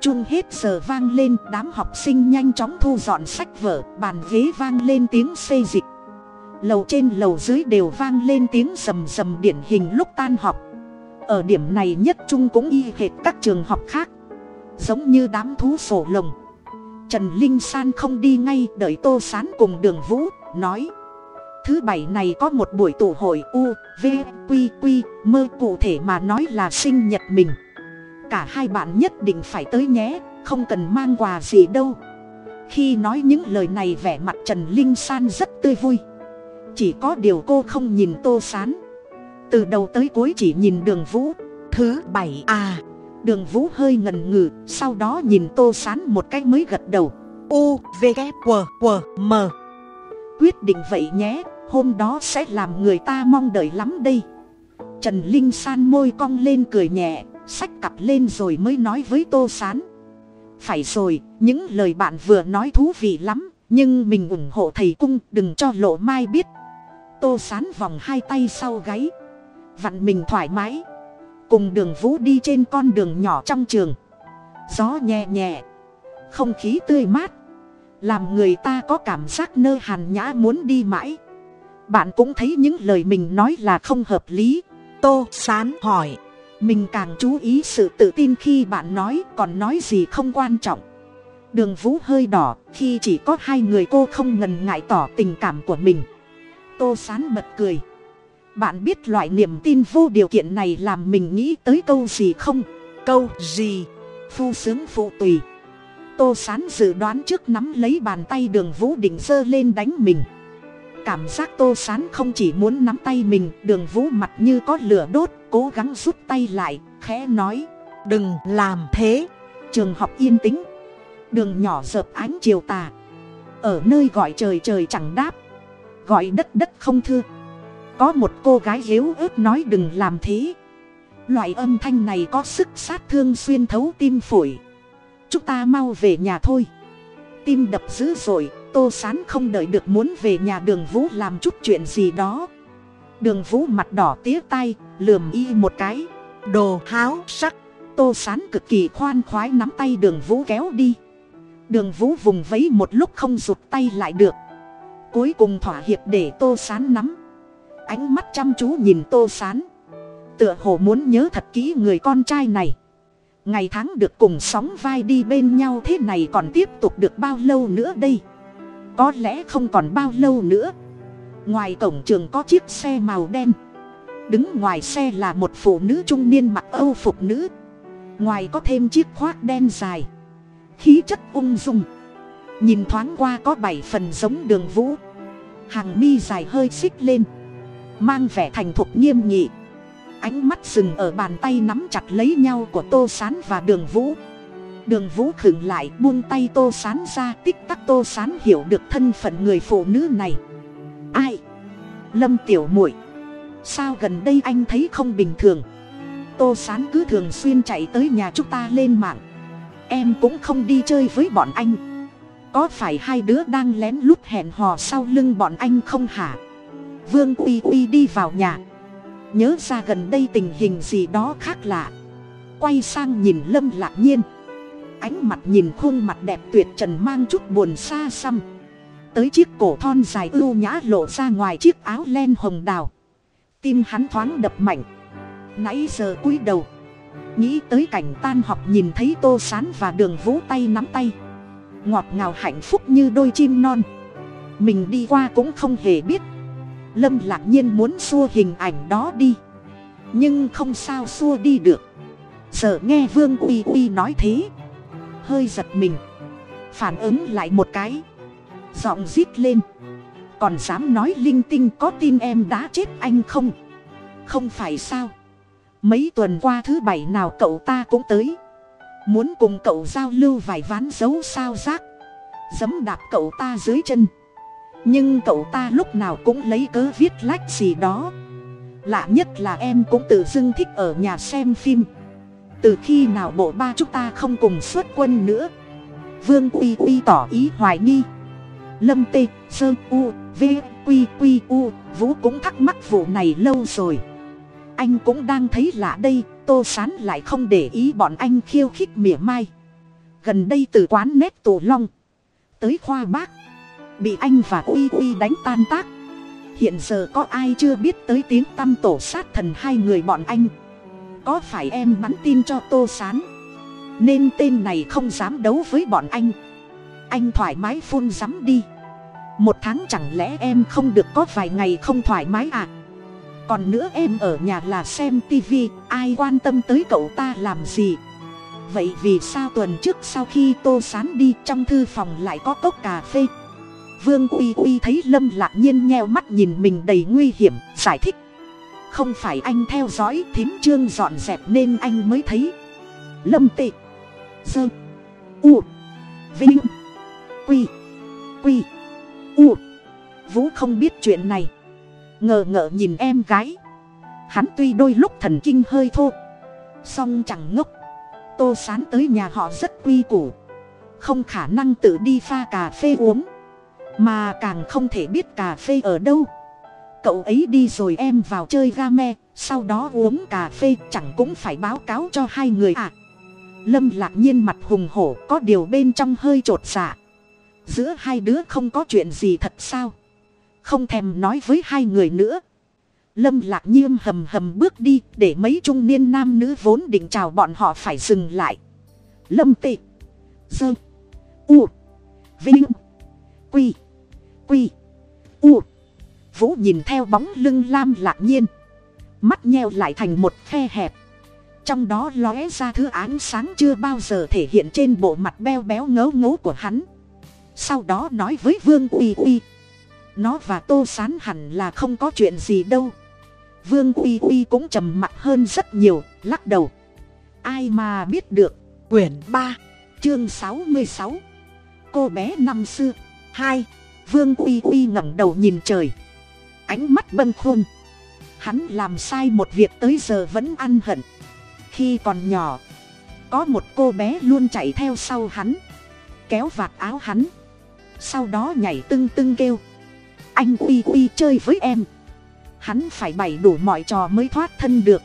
Chung hết giờ vang lên, đám học sinh nhanh chóng thu dọn sách vở, bàn ghế vang lên tiếng xây dịch. Lầu trên lầu dưới đều vang lên tiếng rầm rầm điển hình lúc tan học. Ở điểm này nhất trung cũng y hệt các trường học khác. Giống như đám thú sổ lồng. Trần linh san không đi ngay, đợi tô sán cùng đường vũ, nói thứ bảy này có một buổi tụ hội u, v, q q, mơ, cụ thể mà nói là sinh nhật mình. Cả hai bạn nhất định phải tới nhé, không cần mang quà gì đâu. Khi nói những lời này vẻ mặt trần linh san rất tươi vui. Chỉ có điều cô không nhìn tô sán. Từ đầu tới cuối chỉ nhìn đường vũ. Thứ bảy à đường vũ hơi ngần ngừ, sau đó nhìn tô sán một cái mới gật đầu. U, v q q m. Quyết định vậy nhé hôm đó sẽ làm người ta mong đợi lắm đây. Trần linh san môi cong lên cười nhẹ, xách cặp lên rồi mới nói với tô s á n phải rồi, những lời bạn vừa nói thú vị lắm, nhưng mình ủng hộ thầy cung, đừng cho lộ mai biết. Tô s á n vòng hai tay sau gáy. Vặn mình thoải mái. Cùng đường vũ đi trên con đường nhỏ trong trường. Gió nhẹ nhẹ, không khí tươi mát. Làm người ta có cảm giác nơ hàn nhã muốn đi mãi bạn cũng thấy những lời mình nói là không hợp lý. Tô sán hỏi. Mình càng chú ý sự tự tin khi bạn nói, còn nói gì không quan trọng. Đường vũ hơi đỏ, khi chỉ có hai người cô không ngần ngại tỏ tình cảm của mình. Tô sán bật cười. Bạn biết loại niềm tin vô điều kiện này làm mình nghĩ tới câu gì không? Câu gì? phu sướng phụ tùy. Tô sán dự đoán trước nắm lấy bàn tay đường vũ định giơ lên đánh mình cảm giác tô sán không chỉ muốn nắm tay mình, đường vũ mặt như có lửa đốt, cố gắng rút tay lại, khẽ nói, Đừng làm thế. trường học yên tĩnh. Đường nhỏ dợp ánh chiều tà. Ở nơi gọi trời trời chẳng đáp. Gọi đất đất không thưa. Có một cô gái yếu ớt nói, đừng làm thế. Loại âm thanh này có sức sát thương xuyên thấu tim phổi. Chúng ta mau về nhà thôi. Tim đập dữ dội tô sán không đợi được muốn về nhà đường vũ làm chút chuyện gì đó. Đường vũ mặt đỏ tía tay lườm y một cái. Đồ háo sắc. tô sán cực kỳ khoan khoái nắm tay đường vũ kéo đi. Đường vũ vùng vấy một lúc không rụt tay lại được. Cuối cùng thỏa hiệp để tô sán nắm. Ánh mắt chăm chú nhìn tô sán. Tựa hồ muốn nhớ thật kỹ người con trai này. Ngày tháng được cùng sóng vai đi bên nhau thế này còn tiếp tục được bao lâu nữa đây? Có lẽ không còn bao lâu nữa. Ngoài cổng trường có chiếc xe màu đen. Đứng ngoài xe là một phụ nữ trung niên mặc âu phục nữ. Ngoài có thêm chiếc khoác đen dài. Khí chất ung dung. Nhìn thoáng qua có bảy phần giống đường vũ. Hàng mi dài hơi xích lên. Mang vẻ thành thục nghiêm nghị. Ánh mắt dừng ở bàn tay nắm chặt lấy nhau của tô s á n và đường vũ đường vũ khựng lại, buông tay tô s á n ra, tích tắc tô s á n hiểu được thân phận người phụ nữ này. Ai? Lâm tiểu muội. Sao gần đây anh thấy không bình thường? Tô s á n cứ thường xuyên chạy tới nhà chúng ta lên mạng. Em cũng không đi chơi với bọn anh. Có phải hai đứa đang lén lút hẹn hò sau lưng bọn anh không hả? Vương uy uy đi vào nhà. Nhớ ra gần đây tình hình gì đó khác lạ. Quay sang nhìn lâm lạc nhiên ánh mặt nhìn khuôn mặt đẹp tuyệt trần mang chút buồn xa xăm. Tới chiếc cổ thon dài ưu nhã lộ ra ngoài chiếc áo len hồng đào. Tim hắn thoáng đập mạnh. Nãy giờ cúi đầu. Nghĩ tới cảnh tan học nhìn thấy tô sán và đường vũ tay nắm tay. Ngọt ngào hạnh phúc như đôi chim non. Mình đi qua cũng không hề biết. Lâm lạc nhiên muốn xua hình ảnh đó đi. Nhưng không sao xua đi được. Giờ nghe vương uy uy nói thế hơi giật mình. Phản ứng lại một cái. Giọng rít lên. Còn dám nói linh tinh có tin em đã chết anh không? Không phải sao? Mấy tuần qua thứ bảy nào cậu ta cũng tới. Muốn cùng cậu giao lưu vài ván dấu sao rác. Dấm đạp cậu ta dưới chân. Nhưng cậu ta lúc nào cũng lấy cớ viết lách gì đó. Lạ nhất là em cũng tự dưng thích ở nhà xem phim từ khi nào bộ ba chúng ta không cùng xuất quân nữa? Vương uy uy tỏ ý hoài nghi. Lâm tê, sơ, u, v, quy quy, u, vũ cũng thắc mắc vụ này lâu rồi. Anh cũng đang thấy lạ đây, tô sán lại không để ý bọn anh khiêu khích mỉa mai. Gần đây từ quán nét tù long tới khoa bác, bị anh và uy uy đánh tan tác. Hiện giờ có ai chưa biết tới tiếng tăm tổ sát thần hai người bọn anh? Có phải em bắn tin cho tô sán? Nên tên này không dám đấu với bọn anh. Anh thoải mái phun dám đi. Một tháng chẳng lẽ em không được có vài ngày không thoải mái à? Còn nữa em ở nhà là xem tivi ai quan tâm tới cậu ta làm gì? Vậy vì sao tuần trước sau khi tô sán đi trong thư phòng lại có cốc cà phê? Vương uy uy thấy lâm lạc nhiên nheo mắt nhìn mình đầy nguy hiểm, giải thích không phải anh theo dõi thím trương dọn dẹp nên anh mới thấy. Lâm tị dơ u, vinh, quy quy, u. Vũ không biết chuyện này. Ngờ ngợ nhìn em gái. Hắn tuy đôi lúc thần kinh hơi thô, song chẳng ngốc. Tô sán tới nhà họ rất quy củ. Không khả năng tự đi pha cà phê uống, mà càng không thể biết cà phê ở đâu cậu ấy đi rồi em vào chơi ga me, sau đó uống cà phê, chẳng cũng phải báo cáo cho hai người à lâm lạc nhiên mặt hùng hổ, có điều bên trong hơi t r ộ t dạ. Giữa hai đứa không có chuyện gì thật sao? Không thèm nói với hai người nữa. Lâm lạc nhiên hầm hầm bước đi, để mấy trung niên nam nữ vốn định chào bọn họ phải dừng lại. Lâm tị, dơ, u, vinh, quy quy, u vũ nhìn theo bóng lưng lam lạc nhiên. Mắt nheo lại thành một khe hẹp. Trong đó lóe ra thứ ánh sáng chưa bao giờ thể hiện trên bộ mặt beo béo ngấu ngố của hắn. Sau đó nói với vương uy uy. Nó và tô sán hẳn là không có chuyện gì đâu. Vương uy uy cũng trầm mặc hơn rất nhiều, lắc đầu. Ai mà biết được, quyển ba, chương sáu mươi sáu. Cô bé năm xưa, hai. Vương uy uy ngẩng đầu nhìn trời ánh mắt bâng khuâng. Hắn làm sai một việc tới giờ vẫn ăn hận. Khi còn nhỏ, có một cô bé luôn chạy theo sau hắn, kéo vạt áo hắn, sau đó nhảy tưng tưng kêu. Anh uy uy chơi với em. Hắn phải bày đủ mọi trò mới thoát thân được.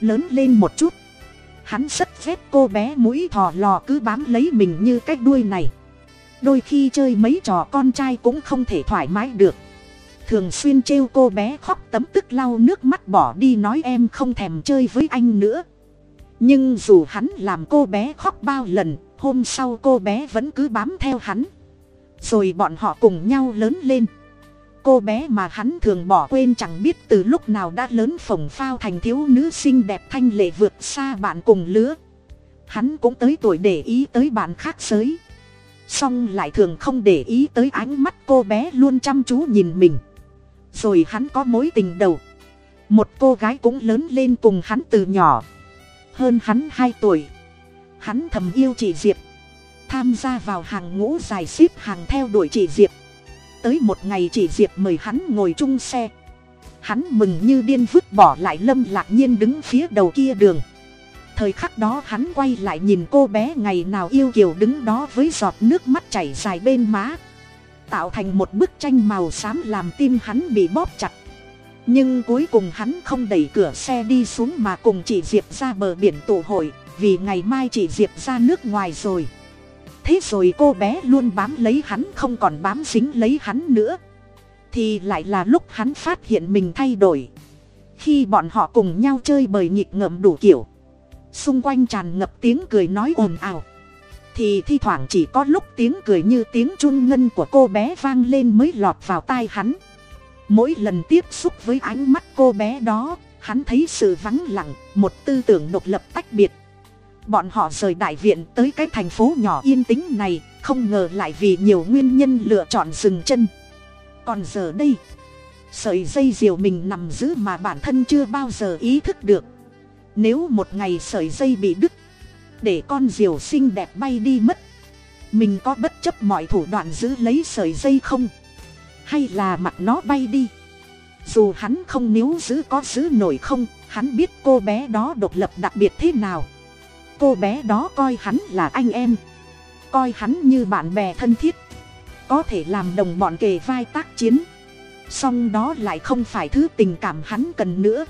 Lớn lên một chút, hắn rất phép cô bé mũi thò lò cứ bám lấy mình như cái đuôi này. Đôi khi chơi mấy trò con trai cũng không thể thoải mái được thường xuyên trêu cô bé khóc tấm tức lau nước mắt bỏ đi nói em không thèm chơi với anh nữa. Nhưng dù hắn làm cô bé khóc bao lần, hôm sau cô bé vẫn cứ bám theo hắn. Rồi bọn họ cùng nhau lớn lên. Cô bé mà hắn thường bỏ quên chẳng biết từ lúc nào đã lớn phồng phao thành thiếu nữ xinh đẹp thanh lệ vượt xa bạn cùng lứa. Hắn cũng tới tuổi để ý tới bạn khác giới. Song lại thường không để ý tới ánh mắt cô bé luôn chăm chú nhìn mình rồi hắn có mối tình đầu. Một cô gái cũng lớn lên cùng hắn từ nhỏ. Hơn hắn hai tuổi. Hắn thầm yêu chị diệp. Tham gia vào hàng ngũ dài xếp hàng theo đuổi chị diệp. Tới một ngày chị diệp mời hắn ngồi chung xe. Hắn mừng như điên vứt bỏ lại lâm lạc nhiên đứng phía đầu kia đường. Thời khắc đó hắn quay lại nhìn cô bé ngày nào yêu kiều đứng đó với giọt nước mắt chảy dài bên má tạo thành một bức tranh màu xám làm tim hắn bị bóp chặt. Nhưng cuối cùng hắn không đẩy cửa xe đi xuống mà cùng chị diệp ra bờ biển tụ hội, vì ngày mai chị diệp ra nước ngoài rồi. Thế rồi cô bé luôn bám lấy hắn, không còn bám dính lấy hắn nữa. Thì lại là lúc hắn phát hiện mình thay đổi. Khi bọn họ cùng nhau chơi bời nhịp ngợm đủ kiểu. Xung quanh tràn ngập tiếng cười nói ồn ào thì thi thoảng chỉ có lúc tiếng cười như tiếng chun ngân của cô bé vang lên mới lọt vào tai hắn. Mỗi lần tiếp xúc với ánh mắt cô bé đó, hắn thấy sự vắng lặng, một tư tưởng độc lập tách biệt. Bọn họ rời đại viện tới cái thành phố nhỏ yên tĩnh này, không ngờ lại vì nhiều nguyên nhân lựa chọn dừng chân. Còn giờ đây, sợi dây diều mình nằm giữ mà bản thân chưa bao giờ ý thức được. Nếu một ngày sợi dây bị đứt để con diều xinh đẹp bay đi mất. Mình có bất chấp mọi thủ đoạn giữ lấy sợi dây không? Hay là mặc nó bay đi? Dù hắn không níu giữ có giữ nổi không, hắn biết cô bé đó độc lập đặc biệt thế nào. Cô bé đó coi hắn là anh em. Coi hắn như bạn bè thân thiết. Có thể làm đồng bọn kề vai tác chiến. Song đó lại không phải thứ tình cảm hắn cần nữa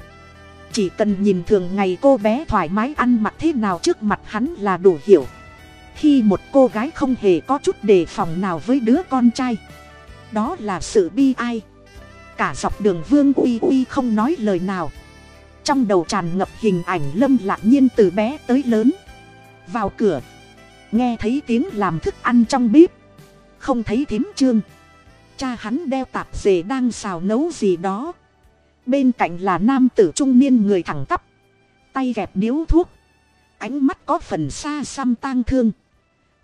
chỉ cần nhìn thường ngày cô bé thoải mái ăn mặc thế nào trước mặt hắn là đủ hiểu. Khi một cô gái không hề có chút đề phòng nào với đứa con trai. Đó là sự bi ai. Cả dọc đường vương uy uy không nói lời nào. Trong đầu tràn ngập hình ảnh lâm lạc nhiên từ bé tới lớn. Vào cửa, nghe thấy tiếng làm thức ăn trong bếp. Không thấy thím trương. Cha hắn đeo tạp dề đang xào nấu gì đó bên cạnh là nam tử trung niên người thẳng tắp. Tay gẹp điếu thuốc. Ánh mắt có phần xa xăm tang thương.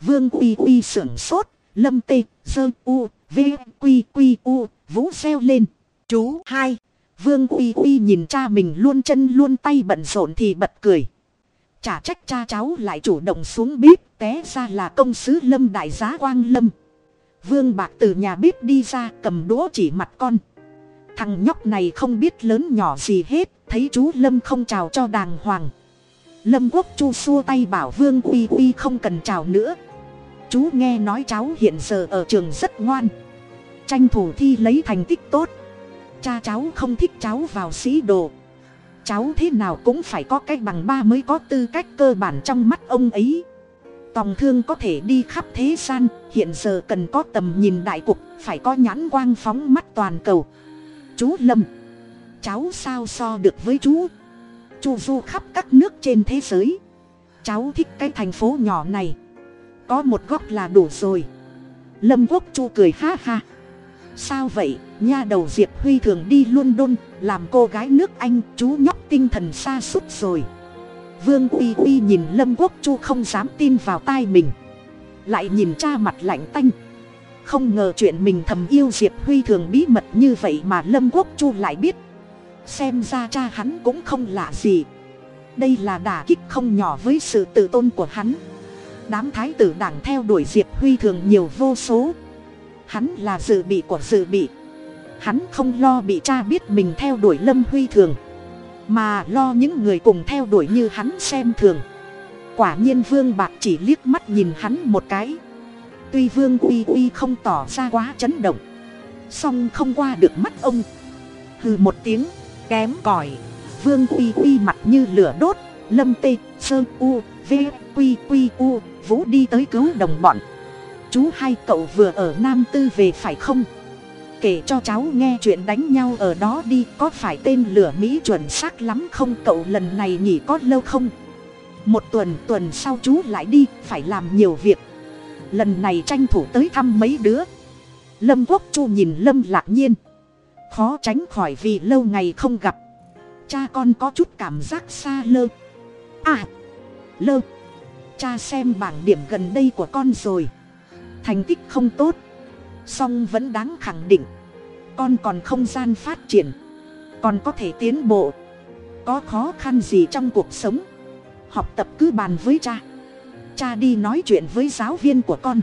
Vương uy uy sưởng sốt, lâm tê dơ u, v quy quy u, vũ reo lên. Chú hai. Vương uy uy nhìn cha mình luôn chân luôn tay bận rộn thì bật cười. Chả trách cha cháu lại chủ động xuống bếp, té ra là công sứ lâm đại giá quang lâm. Vương bạc từ nhà bếp đi ra cầm đũa chỉ mặt con thằng nhóc này không biết lớn nhỏ gì hết, thấy chú lâm không chào cho đàng hoàng. Lâm quốc chu xua tay bảo vương uy uy không cần chào nữa. Chú nghe nói cháu hiện giờ ở trường rất ngoan. Tranh thủ thi lấy thành tích tốt. Cha cháu không thích cháu vào sĩ đồ. Cháu thế nào cũng phải có cái bằng ba mới có tư cách cơ bản trong mắt ông ấy. Tòng thương có thể đi khắp thế gian, hiện giờ cần có tầm nhìn đại cục, phải có nhãn quang phóng mắt toàn cầu chú lâm. Cháu sao so được với chú? Chu du khắp các nước trên thế giới. Cháu thích cái thành phố nhỏ này. Có một góc là đủ rồi. Lâm quốc chu cười ha ha. Sao vậy? Nha đầu diệp huy thường đi london làm cô gái nước anh, chú nhóc tinh thần xa suốt rồi. Vương uy uy nhìn lâm quốc chu không dám tin vào tai mình. Lại nhìn cha mặt lạnh tanh không ngờ chuyện mình thầm yêu diệp huy thường bí mật như vậy mà lâm quốc chu lại biết. Xem ra cha hắn cũng không lạ gì. Đây là đả kích không nhỏ với sự tự tôn của hắn. Đám thái tử đảng theo đuổi diệp huy thường nhiều vô số. Hắn là dự bị của dự bị. Hắn không lo bị cha biết mình theo đuổi lâm huy thường, mà lo những người cùng theo đuổi như hắn xem thường. Quả nhiên vương bạc chỉ liếc mắt nhìn hắn một cái tuy vương uy uy không tỏ ra quá chấn động, song không qua được mắt ông. Hừ một tiếng, kém cỏi. Vương uy uy mặt như lửa đốt. Lâm tê, sơ u, v, quy quy u, vũ đi tới cứu đồng bọn. Chú hai cậu vừa ở nam tư về phải không? Kể cho cháu nghe chuyện đánh nhau ở đó đi, có phải tên lửa mỹ chuẩn xác lắm không? Cậu lần này nghỉ có lâu không? Một tuần tuần sau chú lại đi, phải làm nhiều việc lần này tranh thủ tới thăm mấy đứa. Lâm quốc chu nhìn lâm lạc nhiên. Khó tránh khỏi vì lâu ngày không gặp. Cha con có chút cảm giác xa lơ. À lơ. Cha xem bảng điểm gần đây của con rồi. Thành tích không tốt. Song vẫn đáng khẳng định. Con còn không gian phát triển. Còn có thể tiến bộ. Có khó khăn gì trong cuộc sống? Học tập cứ bàn với cha cha đi nói chuyện với giáo viên của con.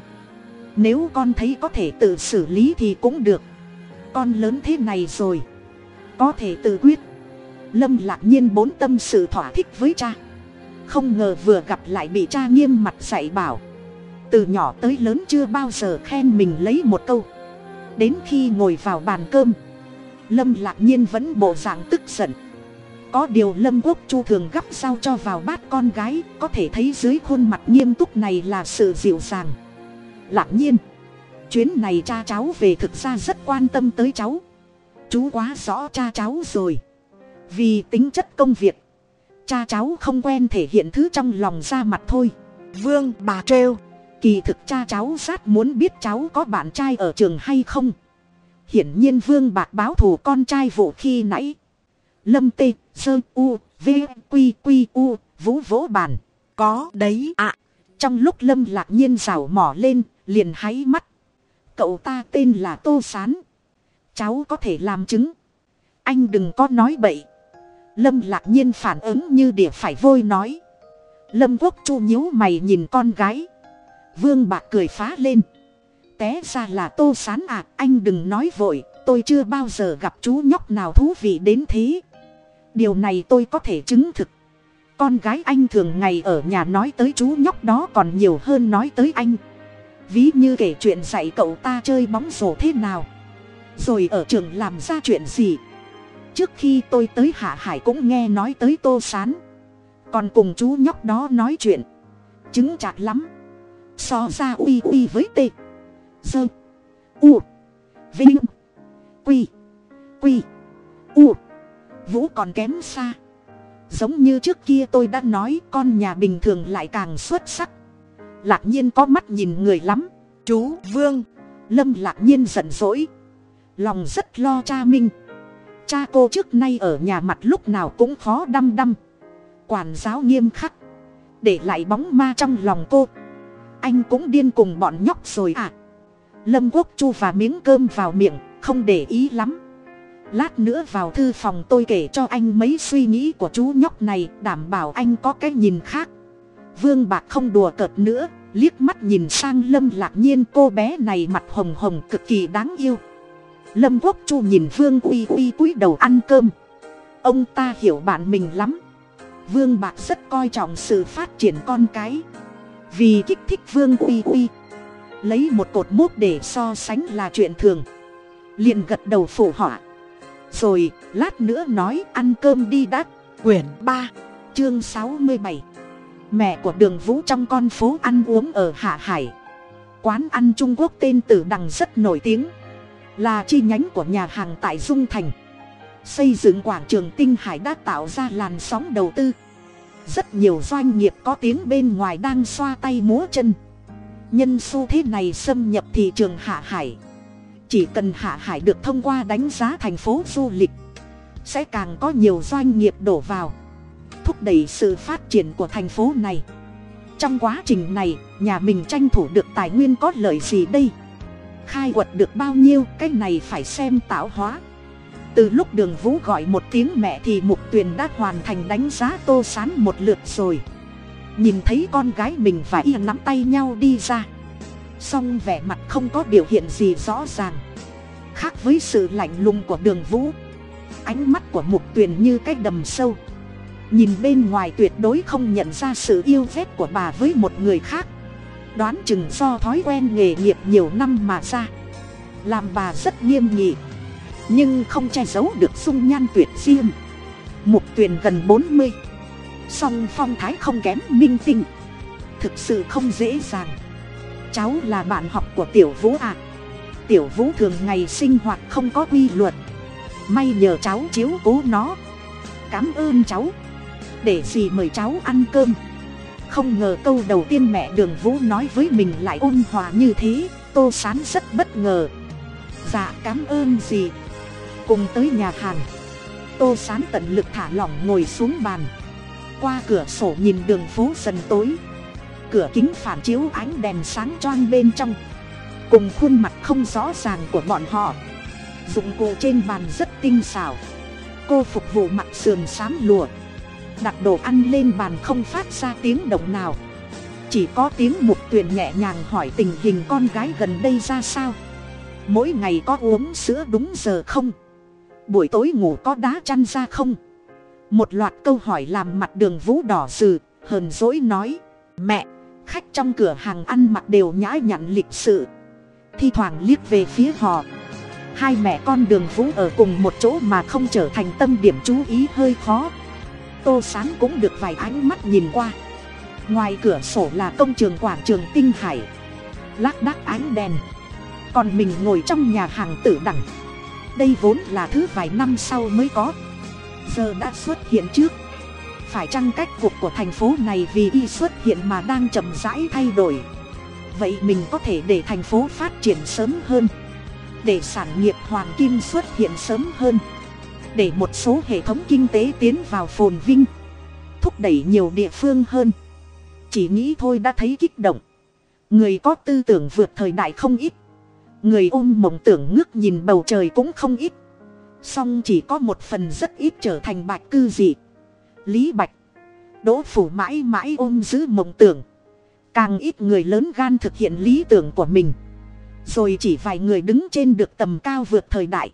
Nếu con thấy có thể tự xử lý thì cũng được. Con lớn thế này rồi. Có thể tự quyết. Lâm lạc nhiên bốn tâm sự thỏa thích với cha. Không ngờ vừa gặp lại bị cha nghiêm mặt dạy bảo. Từ nhỏ tới lớn chưa bao giờ khen mình lấy một câu. Đến khi ngồi vào bàn cơm, lâm lạc nhiên vẫn bộ dạng tức giận có điều lâm quốc chu thường gắp sao cho vào bát con gái có thể thấy dưới khuôn mặt nghiêm túc này là sự dịu dàng. Lạc nhiên chuyến này cha cháu về thực ra rất quan tâm tới cháu. Chú quá rõ cha cháu rồi. Vì tính chất công việc cha cháu không quen thể hiện thứ trong lòng ra mặt thôi. Vương bà trêu. Kỳ thực cha cháu sát muốn biết cháu có bạn trai ở trường hay không. Hiển nhiên vương bạc báo thù con trai vụ khi nãy lâm tê, sơ u, v q q u, vũ vỗ bàn có đấy ạ. Trong lúc lâm lạc nhiên rào mỏ lên, liền háy mắt. Cậu ta tên là tô sán. Cháu có thể làm chứng. Anh đừng có nói bậy. Lâm lạc nhiên phản ứng như địa phải vôi nói. Lâm quốc chu nhíu mày nhìn con gái. Vương bạc cười phá lên. Té ra là tô sán à anh đừng nói vội, tôi chưa bao giờ gặp chú nhóc nào thú vị đến thế điều này tôi có thể chứng thực. Con gái anh thường ngày ở nhà nói tới chú nhóc đó còn nhiều hơn nói tới anh. Ví như kể chuyện dạy cậu ta chơi bóng rổ thế nào. Rồi ở trường làm ra chuyện gì. Trước khi tôi tới hạ hải cũng nghe nói tới tô s á n còn cùng chú nhóc đó nói chuyện. Chứng chạc lắm. So ra uy uy với t dơ u. Vinh. Quy. Quy. U vũ còn kém xa. Giống như trước kia tôi đã nói con nhà bình thường lại càng xuất sắc. Lạc nhiên có mắt nhìn người lắm. Chú vương. Lâm lạc nhiên giận dỗi. Lòng rất lo cha minh. Cha cô trước nay ở nhà mặt lúc nào cũng khó đăm đăm. Quản giáo nghiêm khắc. Để lại bóng ma trong lòng cô. Anh cũng điên cùng bọn nhóc rồi à. Lâm quốc chu và miếng cơm vào miệng không để ý lắm lát nữa vào thư phòng tôi kể cho anh mấy suy nghĩ của chú nhóc này, đảm bảo anh có cái nhìn khác. Vương bạc không đùa cợt nữa, liếc mắt nhìn sang lâm lạc nhiên, cô bé này mặt hồng hồng cực kỳ đáng yêu. Lâm quốc chu nhìn vương uy uy cúi đầu ăn cơm. Ông ta hiểu bạn mình lắm. Vương bạc rất coi trọng sự phát triển con cái. Vì kích thích vương uy uy, lấy một cột mốc để so sánh là chuyện thường. Liền gật đầu phủ họa rồi, lát nữa nói ăn cơm đi đắt quyển ba, chương sáu mươi bảy. Mẹ của đường vũ trong con phố ăn uống ở hạ hải. Quán ăn trung quốc tên tử đằng rất nổi tiếng. Là chi nhánh của nhà hàng tại dung thành. Xây dựng quảng trường tinh hải đã tạo ra làn sóng đầu tư. Rất nhiều doanh nghiệp có tiếng bên ngoài đang xoa tay múa chân. Nhân xu thế này xâm nhập thị trường hạ hải chỉ cần hạ hải được thông qua đánh giá thành phố du lịch, sẽ càng có nhiều doanh nghiệp đổ vào, thúc đẩy sự phát triển của thành phố này. Trong quá trình này, nhà mình tranh thủ được tài nguyên có lợi gì đây? Khai quật được bao nhiêu? Cái này phải xem tạo hóa. Từ lúc đường vũ gọi một tiếng mẹ thì mục tuyền đã hoàn thành đánh giá tô sán một lượt rồi. Nhìn thấy con gái mình và y nắm tay nhau đi ra song vẻ mặt không có biểu hiện gì rõ ràng. Khác với sự lạnh lùng của đường vũ, ánh mắt của mục tuyền như cái đầm sâu. Nhìn bên ngoài tuyệt đối không nhận ra sự yêu ghét của bà với một người khác. Đoán chừng do thói quen nghề nghiệp nhiều năm mà ra. Làm bà rất nghiêm nghị, nhưng không che giấu được dung nhan tuyệt diêm. Mục tuyền gần bốn mươi. Song phong thái không kém minh tinh. Thực sự không dễ dàng cháu là bạn học của tiểu vũ ạ à. tiểu vũ thường ngày sinh hoạt không có quy luật. May nhờ cháu chiếu cố nó. Cảm ơn cháu. Để gì mời cháu ăn cơm? Không ngờ câu đầu tiên mẹ đường vũ nói với mình lại ôn hòa như thế, tô sán rất bất ngờ. Dạ cảm ơn gì cùng tới nhà hàng. Tô sán tận lực thả lỏng ngồi xuống bàn. Qua cửa sổ nhìn đường phố dần tối cửa kính phản chiếu ánh đèn sáng choang bên trong. Cùng khuôn mặt không rõ ràng của bọn họ. Dụng cụ trên bàn rất tinh xảo. Cô phục vụ mặc sườn xám lùa. Đặt đồ ăn lên bàn không phát ra tiếng động nào. Chỉ có tiếng mục tuyền nhẹ nhàng hỏi tình hình con gái gần đây ra sao. Mỗi ngày có uống sữa đúng giờ không? Buổi tối ngủ có đá chăn ra không? Một loạt câu hỏi làm mặt đường vũ đỏ rừ, hờn dỗi nói, mẹ khách trong cửa hàng ăn mặc đều nhã nhặn lịch sự. Thi thoảng liếc về phía họ. Hai mẹ con đường vũ ở cùng một chỗ mà không trở thành tâm điểm chú ý hơi khó. Tô sán cũng được vài ánh mắt nhìn qua. Ngoài cửa sổ là công trường quảng trường tinh hải. Lác đác ánh đèn. Còn mình ngồi trong nhà hàng tử đẳng. Đây vốn là thứ vài năm sau mới có. Giờ đã xuất hiện trước phải chăng cách cục của thành phố này vì y xuất hiện mà đang chậm rãi thay đổi? Vậy mình có thể để thành phố phát triển sớm hơn, để sản nghiệp hoàng kim xuất hiện sớm hơn, để một số hệ thống kinh tế tiến vào phồn vinh, thúc đẩy nhiều địa phương hơn. Chỉ nghĩ thôi đã thấy kích động. Người có tư tưởng vượt thời đại không ít. Người ôm mộng tưởng ngước nhìn bầu trời cũng không ít. Song chỉ có một phần rất ít trở thành bạch cư dị lý bạch. Đỗ phủ mãi mãi ôm giữ mộng tưởng. Càng ít người lớn gan thực hiện lý tưởng của mình. Rồi chỉ vài người đứng trên được tầm cao vượt thời đại.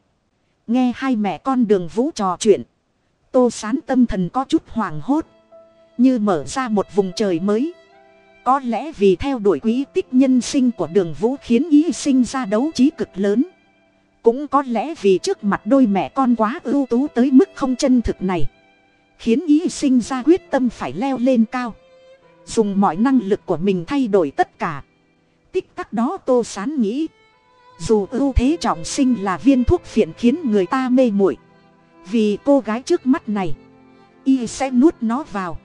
Nghe hai mẹ con đường vũ trò chuyện. Tô sán tâm thần có chút hoảng hốt. Như mở ra một vùng trời mới. Có lẽ vì theo đuổi quý tích nhân sinh của đường vũ khiến ý sinh ra đấu trí cực lớn. Cũng có lẽ vì trước mặt đôi mẹ con quá ưu tú tới mức không chân thực này khiến ý sinh ra quyết tâm phải leo lên cao. Dùng mọi năng lực của mình thay đổi tất cả. Tích tắc đó tô sán nghĩ. Dù ưu thế trọng sinh là viên thuốc phiện khiến người ta mê muội. Vì cô gái trước mắt này, y sẽ nuốt nó vào.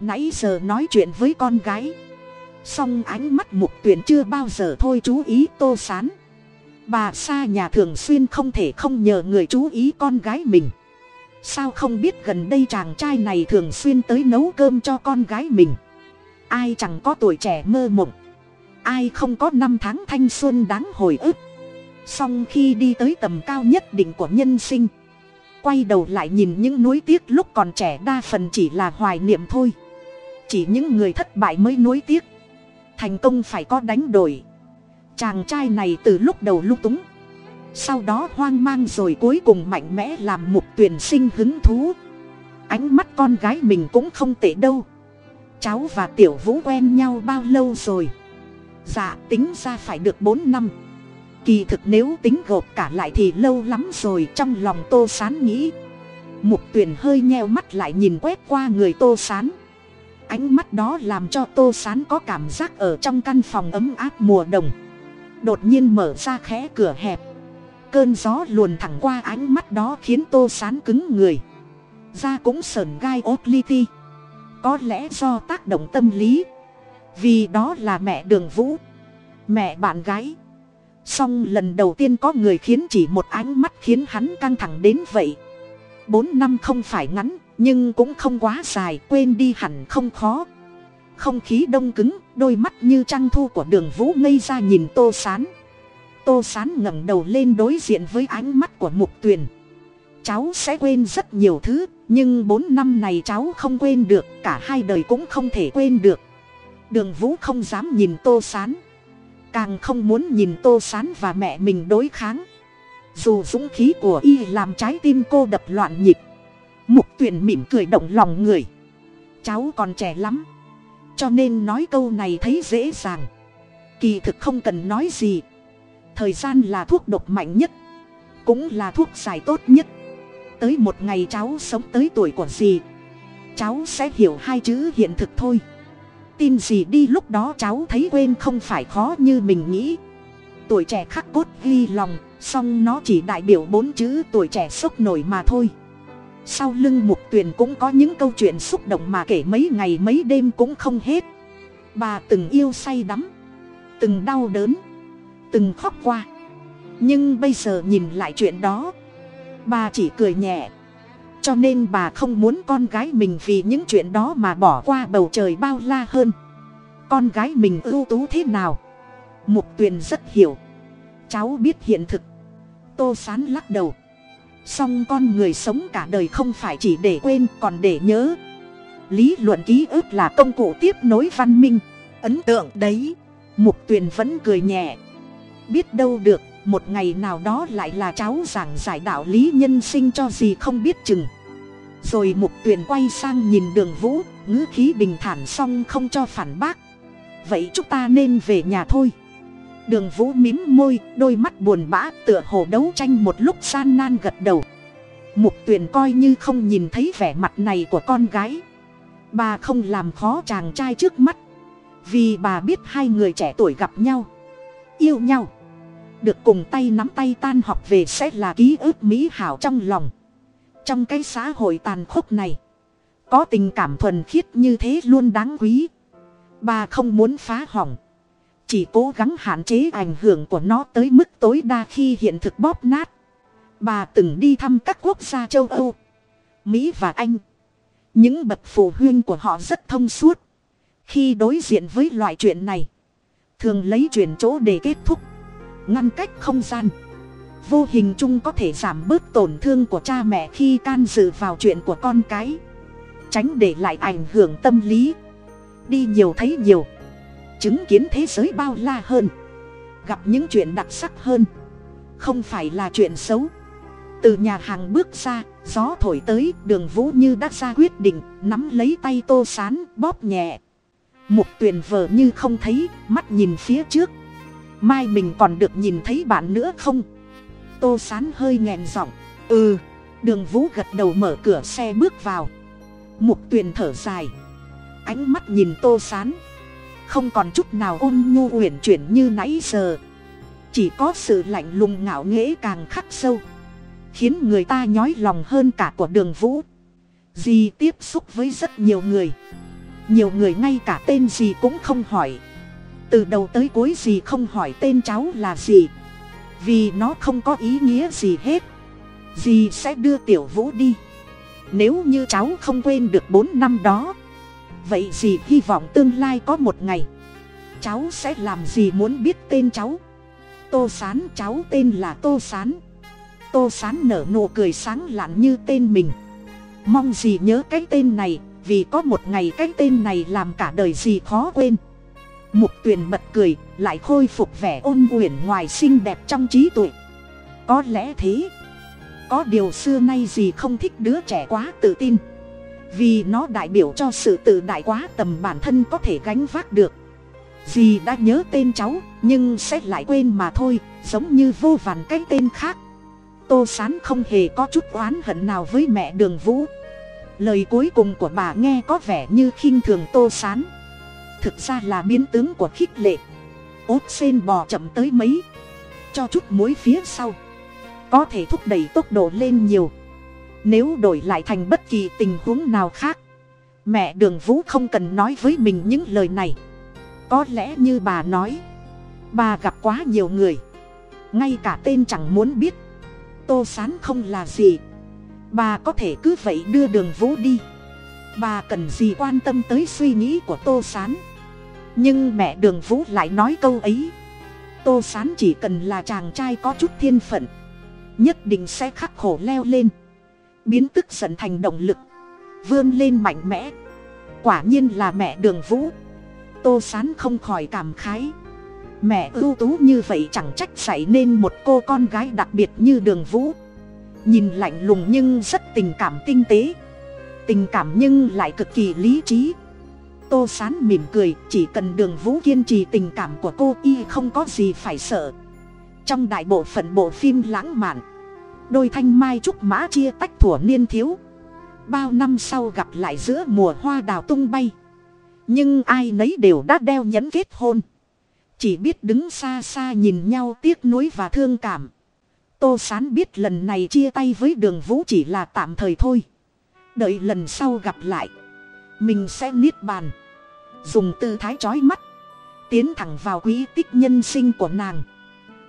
Nãy giờ nói chuyện với con gái. Song ánh mắt mục tuyển chưa bao giờ thôi chú ý tô sán. Bà xa nhà thường xuyên không thể không nhờ người chú ý con gái mình sao không biết gần đây chàng trai này thường xuyên tới nấu cơm cho con gái mình? Ai chẳng có tuổi trẻ mơ mộng? Ai không có năm tháng thanh xuân đáng hồi ức? Song khi đi tới tầm cao nhất định của nhân sinh, quay đầu lại nhìn những nuối tiếc lúc còn trẻ đa phần chỉ là hoài niệm thôi. Chỉ những người thất bại mới nuối tiếc. Thành công phải có đánh đổi. Chàng trai này từ lúc đầu lung túng sau đó hoang mang rồi cuối cùng mạnh mẽ làm mục tuyển sinh hứng thú. Ánh mắt con gái mình cũng không tệ đâu. Cháu và tiểu vũ quen nhau bao lâu rồi? Dạ tính ra phải được bốn năm. Kỳ thực nếu tính gộp cả lại thì lâu lắm rồi trong lòng tô sán nghĩ. Mục tuyền hơi nheo mắt lại nhìn quét qua người tô sán. Ánh mắt đó làm cho tô sán có cảm giác ở trong căn phòng ấm áp mùa đông. Đột nhiên mở ra khẽ cửa hẹp cơn gió luồn thẳng qua ánh mắt đó khiến tô sán cứng người. Da cũng sờn gai ốt li ti. Có lẽ do tác động tâm lý. Vì đó là mẹ đường vũ. Mẹ bạn gái. Song lần đầu tiên có người khiến chỉ một ánh mắt khiến hắn căng thẳng đến vậy. Bốn năm không phải ngắn, nhưng cũng không quá dài, quên đi hẳn không khó. Không khí đông cứng, đôi mắt như trăng thu của đường vũ ngây ra nhìn tô sán tô sán ngẩng đầu lên đối diện với ánh mắt của mục tuyền. Cháu sẽ quên rất nhiều thứ, nhưng bốn năm này cháu không quên được, cả hai đời cũng không thể quên được. Đường vũ không dám nhìn tô sán. Càng không muốn nhìn tô sán và mẹ mình đối kháng. Dù dũng khí của y làm trái tim cô đập loạn nhịp. Mục tuyền mỉm cười động lòng người. Cháu còn trẻ lắm, cho nên nói câu này thấy dễ dàng. Kỳ thực không cần nói gì thời gian là thuốc độc mạnh nhất, cũng là thuốc giải tốt nhất. Tới một ngày cháu sống tới tuổi của gì cháu sẽ hiểu hai chữ hiện thực thôi. Tin gì đi lúc đó cháu thấy quên không phải khó như mình nghĩ. Tuổi trẻ khắc cốt ghi lòng, song nó chỉ đại biểu bốn chữ tuổi trẻ sốc nổi mà thôi. Sau lưng mục tuyền cũng có những câu chuyện xúc động mà kể mấy ngày mấy đêm cũng không hết. Bà từng yêu say đắm, từng đau đớn từng khóc qua. Nhưng bây giờ nhìn lại chuyện đó, bà chỉ cười nhẹ. Cho nên bà không muốn con gái mình vì những chuyện đó mà bỏ qua bầu trời bao la hơn. Con gái mình ưu tú thế nào? Mục tuyền rất hiểu. Cháu biết hiện thực. Tô sán lắc đầu. Song con người sống cả đời không phải chỉ để quên, còn để nhớ. Lý luận ký ức là công cụ tiếp nối văn minh. Ấn tượng đấy. Mục tuyền vẫn cười nhẹ biết đâu được, một ngày nào đó lại là cháu giảng giải đạo lý nhân sinh cho gì không biết chừng. Rồi mục tuyền quay sang nhìn đường vũ, ngữ khí bình thản xong không cho phản bác. Vậy chúng ta nên về nhà thôi. Đường vũ mím môi, đôi mắt buồn bã tựa hồ đấu tranh một lúc gian nan gật đầu. Mục tuyền coi như không nhìn thấy vẻ mặt này của con gái. Bà không làm khó chàng trai trước mắt. Vì bà biết hai người trẻ tuổi gặp nhau, yêu nhau được cùng tay nắm tay tan học về sẽ là ký ức mỹ hảo trong lòng. Trong cái xã hội tàn khốc này, có tình cảm thuần khiết như thế luôn đáng quý. Bà không muốn phá hỏng, chỉ cố gắng hạn chế ảnh hưởng của nó tới mức tối đa khi hiện thực bóp nát. Bà từng đi thăm các quốc gia châu âu, mỹ và anh. Những bậc phụ huynh của họ rất thông suốt. Khi đối diện với loại chuyện này, thường lấy chuyển chỗ để kết thúc ngăn cách không gian. Vô hình chung có thể giảm bớt tổn thương của cha mẹ khi can dự vào chuyện của con cái. Tránh để lại ảnh hưởng tâm lý. Đi nhiều thấy nhiều. Chứng kiến thế giới bao la hơn. Gặp những chuyện đặc sắc hơn. Không phải là chuyện xấu. Từ nhà hàng bước ra, gió thổi tới, đường vũ như đã ra quyết định, nắm lấy tay tô sán, bóp nhẹ. Mục tuyền vờ như không thấy, mắt nhìn phía trước mai mình còn được nhìn thấy bạn nữa không? Tô sán hơi nghẹn giọng. Ừ. Đường vũ gật đầu mở cửa xe bước vào. Mục tuyền thở dài. Ánh mắt nhìn tô sán. Không còn chút nào ôn nhu uyển chuyển như nãy giờ. Chỉ có sự lạnh lùng ngạo nghễ càng khắc sâu. Khiến người ta nhói lòng hơn cả của đường vũ. Dì tiếp xúc với rất nhiều người. Nhiều người ngay cả tên gì cũng không hỏi từ đầu tới cuối gì không hỏi tên cháu là gì. Vì nó không có ý nghĩa gì hết. Dì sẽ đưa tiểu vũ đi. Nếu như cháu không quên được bốn năm đó, vậy dì hy vọng tương lai có một ngày, cháu sẽ làm gì muốn biết tên cháu. Tô sán, cháu tên là tô sán. Tô sán nở nụ cười sáng lạn như tên mình. Mong dì nhớ cái tên này, vì có một ngày cái tên này làm cả đời dì khó quên mục tuyền bật cười, lại khôi phục vẻ ôn uyển ngoài xinh đẹp trong trí tuệ. Có lẽ thế. Có điều xưa nay gì không thích đứa trẻ quá tự tin. Vì nó đại biểu cho sự tự đại quá tầm bản thân có thể gánh vác được. Dì đã nhớ tên cháu, nhưng sẽ lại quên mà thôi, giống như vô vàn cái tên khác. Tô sán không hề có chút oán hận nào với mẹ đường vũ. Lời cuối cùng của bà nghe có vẻ như khinh thường tô sán thực ra là biến tướng của khích lệ. Ốt sen bò chậm tới mấy. Cho chút muối phía sau. Có thể thúc đẩy tốc độ lên nhiều. Nếu đổi lại thành bất kỳ tình huống nào khác, mẹ đường vũ không cần nói với mình những lời này. Có lẽ như bà nói, bà gặp quá nhiều người. Ngay cả tên chẳng muốn biết. Tô sán không là gì. Bà có thể cứ vậy đưa đường vũ đi. Bà cần gì quan tâm tới suy nghĩ của tô sán? Nhưng mẹ đường vũ lại nói câu ấy. Tô sán chỉ cần là chàng trai có chút thiên phận, nhất định sẽ khắc khổ leo lên, biến tức giận thành động lực, vươn lên mạnh mẽ. Quả nhiên là mẹ đường vũ. Tô sán không khỏi cảm khái. Mẹ ưu tú như vậy chẳng trách dạy nên một cô con gái đặc biệt như đường vũ. Nhìn lạnh lùng nhưng rất tình cảm tinh tế. Tình cảm nhưng lại cực kỳ lý trí tô sán mỉm cười, chỉ cần đường vũ kiên trì tình cảm của cô y không có gì phải sợ. Trong đại bộ phận bộ phim lãng mạn, đôi thanh mai trúc mã chia tách thủa niên thiếu. Bao năm sau gặp lại giữa mùa hoa đào tung bay. Nhưng ai nấy đều đã đeo nhẫn kết hôn. Chỉ biết đứng xa xa nhìn nhau tiếc nuối và thương cảm. Tô sán biết lần này chia tay với đường vũ chỉ là tạm thời thôi. Đợi lần sau gặp lại mình sẽ niết bàn. Dùng tư thái trói mắt. Tiến thẳng vào quỹ tích nhân sinh của nàng.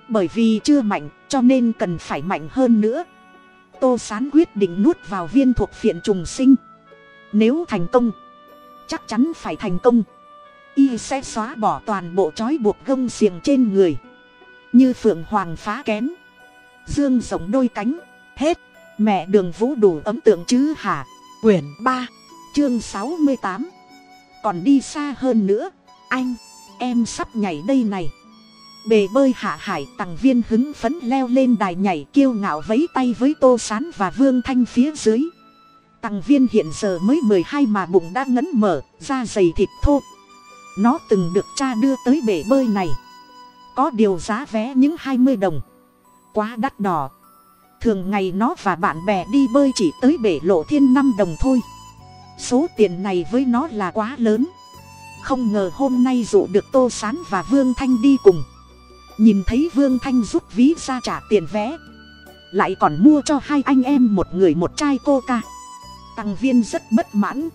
Bởi vì chưa mạnh, cho nên cần phải mạnh hơn nữa. Tô sán quyết định nuốt vào viên thuộc phiện trùng sinh. Nếu thành công, chắc chắn phải thành công. Y sẽ xóa bỏ toàn bộ trói buộc gông xiềng trên người. Như phượng hoàng phá kén. Dương rộng đôi cánh. Hết. Mẹ đường vũ đủ ấm tượng chứ hả? Quyển ba chương sáu mươi tám. Còn đi xa hơn nữa, anh, em sắp nhảy đây này. Bề bơi hạ hải tằng viên hứng phấn leo lên đài nhảy kiêu ngạo vấy tay với tô sán và vương thanh phía dưới. Tằng viên hiện giờ mới mười hai mà bụng đã ngấn mở, da dày thịt thô. Nó từng được cha đưa tới bể bơi này. Có điều giá vé những hai mươi đồng. Quá đắt đỏ. Thường ngày nó và bạn bè đi bơi chỉ tới bể lộ thiên năm đồng thôi số tiền này với nó là quá lớn. Không ngờ hôm nay dụ được tô s á n và vương thanh đi cùng. Nhìn thấy vương thanh rút ví ra trả tiền vé, lại còn mua cho hai anh em một người một chai coca. Tăng viên rất bất mãn.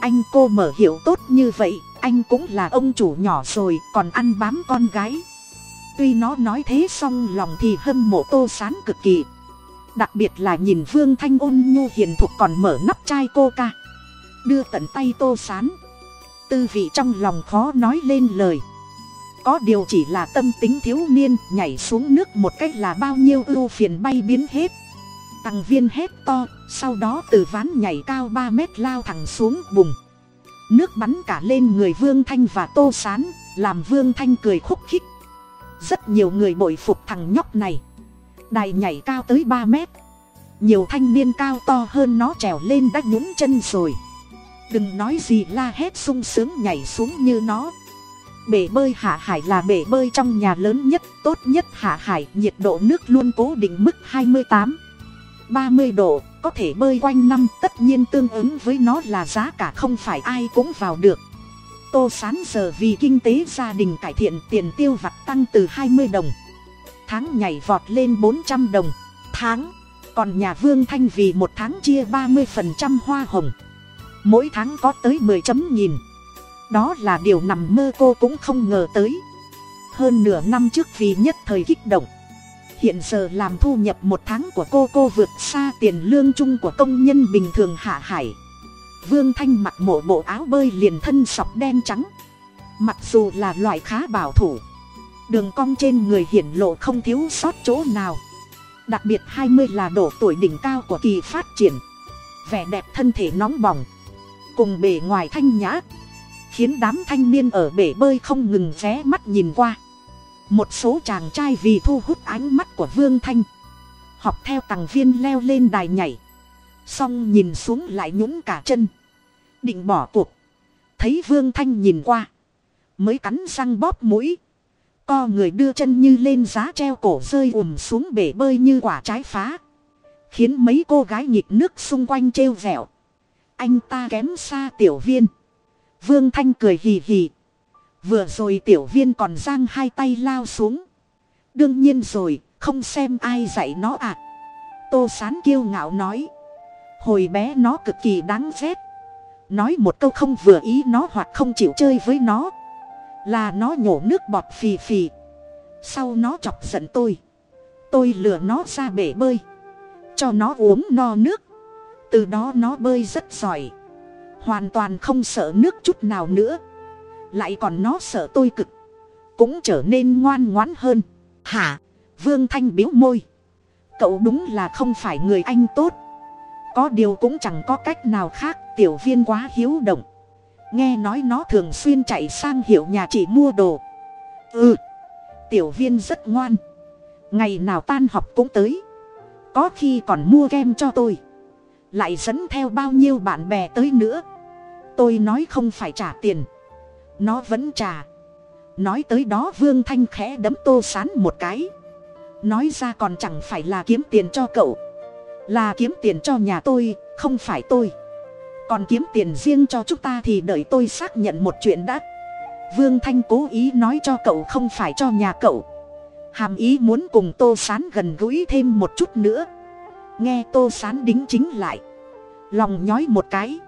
Anh cô mở hiệu tốt như vậy, anh cũng là ông chủ nhỏ rồi, còn ăn bám con gái. Tuy nó nói thế xong lòng thì hâm mộ tô sán cực kỳ. Đặc biệt là nhìn vương thanh ôn nhu hiền thục còn mở nắp chai coca đưa tận tay tô sán. Tư vị trong lòng khó nói lên lời. Có điều chỉ là tâm tính thiếu niên, nhảy xuống nước một cách là bao nhiêu ưu phiền bay biến hết. Tăng viên hét to, sau đó từ ván nhảy cao ba mét lao thẳng xuống bùng. Nước bắn cả lên người vương thanh và tô sán, làm vương thanh cười khúc khích. Rất nhiều người bội phục thằng nhóc này. Đài nhảy cao tới ba mét. Nhiều thanh niên cao to hơn nó trèo lên đã nhúng chân rồi đừng nói gì la hét sung sướng nhảy xuống như nó. Bể bơi hạ hải là bể bơi trong nhà lớn nhất, tốt nhất hạ hải, nhiệt độ nước luôn cố định mức hai mươi tám, ba mươi độ, có thể bơi quanh năm, tất nhiên tương ứng với nó là giá cả không phải ai cũng vào được. Tô sán giờ vì kinh tế gia đình cải thiện, tiền tiêu vặt tăng từ hai mươi đồng. Tháng nhảy vọt lên bốn trăm đồng. Tháng, còn nhà vương thanh vì một tháng chia ba mươi phần trăm hoa hồng mỗi tháng có tới mười chấm nhìn đó là điều nằm mơ cô cũng không ngờ tới. Hơn nửa năm trước vì nhất thời kích động, hiện giờ làm thu nhập một tháng của cô cô vượt xa tiền lương chung của công nhân bình thường hạ hải. Vương thanh mặc một bộ áo bơi liền thân sọc đen trắng. Mặc dù là loại khá bảo thủ, đường cong trên người hiển lộ không thiếu sót chỗ nào. Đặc biệt hai mươi là độ tuổi đỉnh cao của kỳ phát triển. Vẻ đẹp thân thể nóng bỏng cùng bề ngoài thanh nhã. Khiến đám thanh niên ở bể bơi không ngừng ré mắt nhìn qua. Một số chàng trai vì thu hút ánh mắt của vương thanh. Học theo tàng viên leo lên đài nhảy. Xong nhìn xuống lại nhũng cả chân. Định bỏ cuộc. Thấy vương thanh nhìn qua. Mới cắn răng bóp mũi. Co người đưa chân như lên giá treo cổ rơi ùm xuống bể bơi như quả trái phá. Khiến mấy cô gái nhịp nước xung quanh trêu vẹo anh ta kém xa tiểu viên. Vương thanh cười hì hì. Vừa rồi tiểu viên còn giang hai tay lao xuống. Đương nhiên rồi, không xem ai dạy nó à tô sán kiêu ngạo nói. Hồi bé nó cực kỳ đáng ghét. Nói một câu không vừa ý nó hoặc không chịu chơi với nó. Là nó nhổ nước bọt phì phì. Sau nó chọc giận tôi. Tôi lừa nó ra bể bơi. Cho nó uống no nước từ đó nó bơi rất giỏi. Hoàn toàn không sợ nước chút nào nữa. Lại còn nó sợ tôi cực. Cũng trở nên ngoan ngoãn hơn. Hả? Vương thanh biếu môi. Cậu đúng là không phải người anh tốt. Có điều cũng chẳng có cách nào khác, tiểu viên quá hiếu động. Nghe nói nó thường xuyên chạy sang hiệu nhà chị mua đồ. Ừ tiểu viên rất ngoan. Ngày nào tan học cũng tới. Có khi còn mua kem cho tôi lại dẫn theo bao nhiêu bạn bè tới nữa. Tôi nói không phải trả tiền. Nó vẫn trả. Nói tới đó vương thanh khẽ đấm tô sán một cái. Nói ra còn chẳng phải là kiếm tiền cho cậu. Là kiếm tiền cho nhà tôi, không phải tôi. Còn kiếm tiền riêng cho chúng ta thì đợi tôi xác nhận một chuyện đã. Vương thanh cố ý nói cho cậu không phải cho nhà cậu. Hàm ý muốn cùng tô sán gần gũi thêm một chút nữa. Nghe tô sán đính chính lại lòng nhói một cái.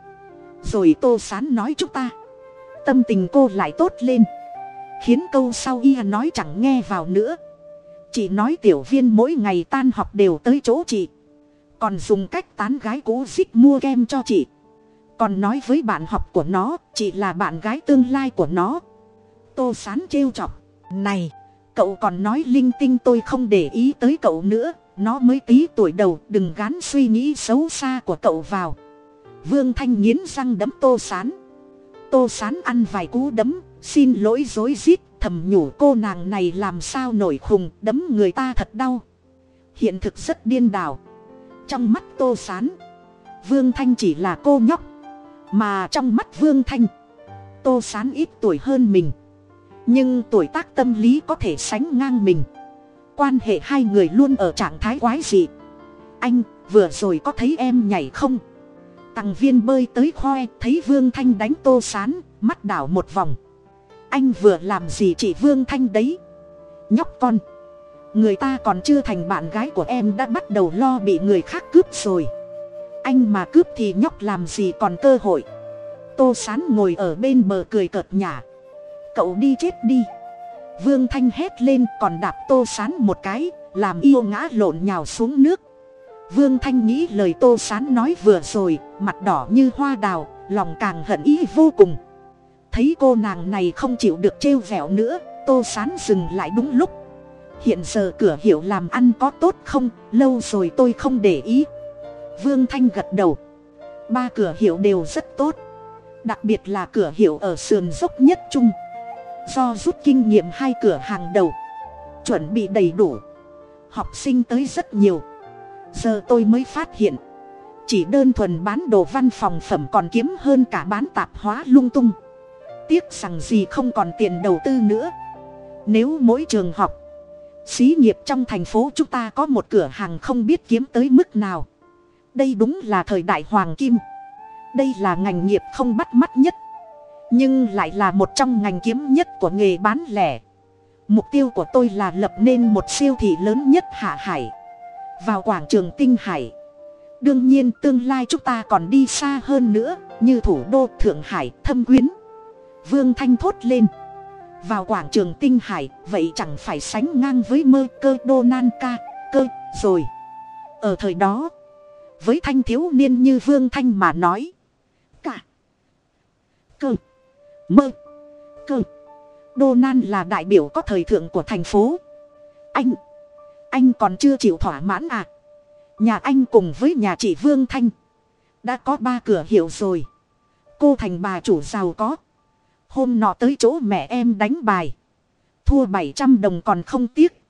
Rồi tô sán nói chúng ta. Tâm tình cô lại tốt lên. Khiến câu sau y nói chẳng nghe vào nữa. Chị nói tiểu viên mỗi ngày tan học đều tới chỗ chị. Còn dùng cách tán gái cố xích mua kem cho chị. Còn nói với bạn học của nó, chị là bạn gái tương lai của nó. Tô sán trêu chọc, này, cậu còn nói linh tinh tôi không để ý tới cậu nữa nó mới tí tuổi đầu, đừng gán suy nghĩ xấu xa của cậu vào. Vương thanh nghiến răng đấm tô sán. Tô sán ăn vài cú đấm, xin lỗi dối rít, thầm nhủ cô nàng này làm sao nổi khùng, đấm người ta thật đau. Hiện thực rất điên đảo. Trong mắt tô sán, vương thanh chỉ là cô nhóc, mà trong mắt vương thanh, tô sán ít tuổi hơn mình. Nhưng tuổi tác tâm lý có thể sánh ngang mình quan hệ hai người luôn ở trạng thái quái dị. Anh, vừa rồi có thấy em nhảy không? Tằng viên bơi tới khoe, thấy vương thanh đánh tô sán, mắt đảo một vòng. Anh vừa làm gì chị vương thanh đấy? Nhóc con, người ta còn chưa thành bạn gái của em đã bắt đầu lo bị người khác cướp rồi. Anh mà cướp thì nhóc làm gì còn cơ hội? Tô sán ngồi ở bên bờ cười cợt nhả. Cậu đi chết đi vương thanh hét lên, còn đạp tô sán một cái, làm yêu ngã lộn nhào xuống nước. Vương thanh nghĩ lời tô sán nói vừa rồi, mặt đỏ như hoa đào, lòng càng hận ý vô cùng. Thấy cô nàng này không chịu được trêu vẹo nữa, tô sán dừng lại đúng lúc. Hiện giờ cửa hiệu làm ăn có tốt không? Lâu rồi tôi không để ý. Vương thanh gật đầu. Ba cửa hiệu đều rất tốt. Đặc biệt là cửa hiệu ở sườn dốc nhất trung do rút kinh nghiệm hai cửa hàng đầu, chuẩn bị đầy đủ. Học sinh tới rất nhiều. Giờ tôi mới phát hiện, chỉ đơn thuần bán đồ văn phòng phẩm còn kiếm hơn cả bán tạp hóa lung tung. Tiếc rằng gì không còn tiền đầu tư nữa. Nếu mỗi trường học, xí nghiệp trong thành phố chúng ta có một cửa hàng không biết kiếm tới mức nào. Đây đúng là thời đại hoàng kim. Đây là ngành nghiệp không bắt mắt nhất nhưng lại là một trong ngành kiếm nhất của nghề bán lẻ. Mục tiêu của tôi là lập nên một siêu thị lớn nhất hạ hải. Vào quảng trường tinh hải. Đương nhiên tương lai chúng ta còn đi xa hơn nữa, như thủ đô thượng hải, thâm quyến. Vương thanh thốt lên. Vào quảng trường tinh hải, vậy chẳng phải sánh ngang với mơ cơ đô nan ca, cơ, rồi. Ở thời đó, với thanh thiếu niên như vương thanh mà nói, cả cơ mơ. Cơ. Đô nan là đại biểu có thời thượng của thành phố. Anh. Anh còn chưa chịu thỏa mãn à? Nhà anh cùng với nhà chị vương thanh. Đã có ba cửa hiệu rồi. Cô thành bà chủ giàu có. Hôm nọ tới chỗ mẹ em đánh bài. Thua bảy trăm đồng còn không tiếc.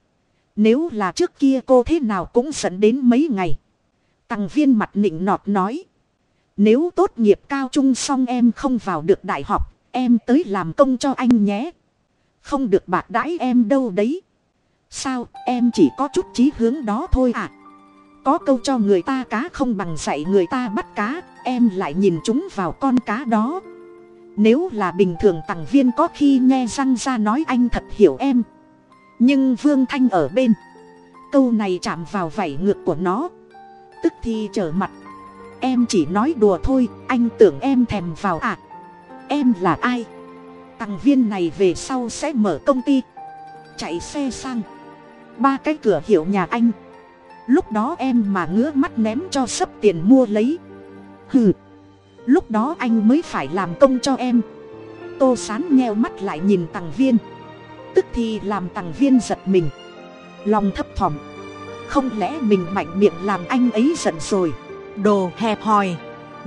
Nếu là trước kia cô thế nào cũng dẫn đến mấy ngày. Tằng viên mặt nịnh nọt nói. Nếu tốt nghiệp cao trung xong em không vào được đại học, em tới làm công cho anh nhé. Không được bạc đãi em đâu đấy. Sao, em chỉ có chút chí hướng đó thôi à? Có câu cho người ta cá không bằng dạy người ta bắt cá, em lại nhìn chúng vào con cá đó. Nếu là bình thường tặng viên có khi nghe răng ra nói anh thật hiểu em. Nhưng Vương Thanh ở bên. câu này chạm vào vảy ngược của nó tức thì trở mặt em chỉ nói đùa thôi anh tưởng em thèm vào ạ à em là ai? Tằng viên này về sau sẽ mở công ty. Chạy xe sang. Ba cái cửa hiệu nhà anh. Lúc đó em mà ngứa mắt ném cho sấp tiền mua lấy. Hừ. Lúc đó anh mới phải làm công cho em. Tô sán nheo mắt lại nhìn tằng viên. Tức thì làm tằng viên giật mình. Lòng thấp thỏm. Không lẽ mình mạnh miệng làm anh ấy giận rồi? Đồ hẹp hòi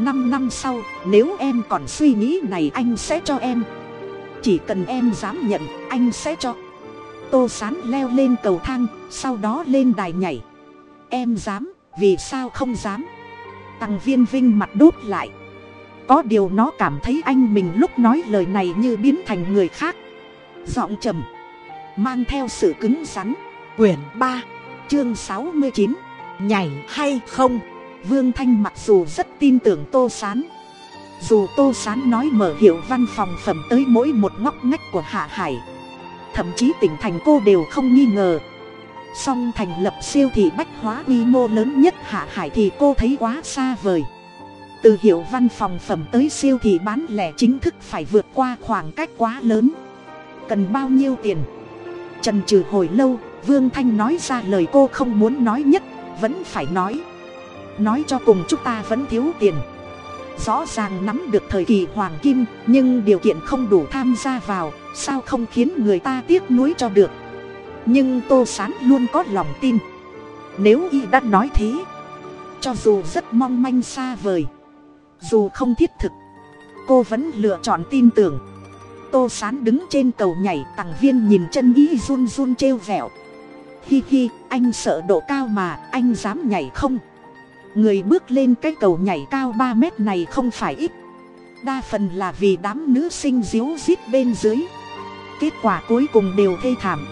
năm năm sau, nếu em còn suy nghĩ này anh sẽ cho em. Chỉ cần em dám nhận, anh sẽ cho. Tô sán leo lên cầu thang, sau đó lên đài nhảy. Em dám, vì sao không dám? Tằng viên vinh mặt đốt lại. Có điều nó cảm thấy anh mình lúc nói lời này như biến thành người khác. Giọng trầm, mang theo sự cứng rắn. Quyển ba, chương sáu mươi chín, nhảy hay không? Vương thanh mặc dù rất tin tưởng tô s á n dù tô s á n nói mở hiệu văn phòng phẩm tới mỗi một ngóc ngách của hạ hải, thậm chí tỉnh thành cô đều không nghi ngờ. Song thành lập siêu thị bách hóa quy mô lớn nhất hạ hải thì cô thấy quá xa vời. Từ hiệu văn phòng phẩm tới siêu thị bán lẻ chính thức phải vượt qua khoảng cách quá lớn. Cần bao nhiêu tiền? Trần trừ hồi lâu, vương thanh nói ra lời cô không muốn nói nhất, vẫn phải nói nói cho cùng chúng ta vẫn thiếu tiền. Rõ ràng nắm được thời kỳ hoàng kim, nhưng điều kiện không đủ tham gia vào, sao không khiến người ta tiếc nuối cho được? Nhưng tô sán luôn có lòng tin. Nếu y đã nói thế, cho dù rất mong manh xa vời, dù không thiết thực, cô vẫn lựa chọn tin tưởng. Tô sán đứng trên cầu nhảy tằng viên nhìn chân y run run trêu vẹo hi hi, anh sợ độ cao mà, anh dám nhảy không? Người bước lên cái cầu nhảy cao ba mét này không phải ít. Đa phần là vì đám nữ sinh díu rít bên dưới. Kết quả cuối cùng đều thê thảm.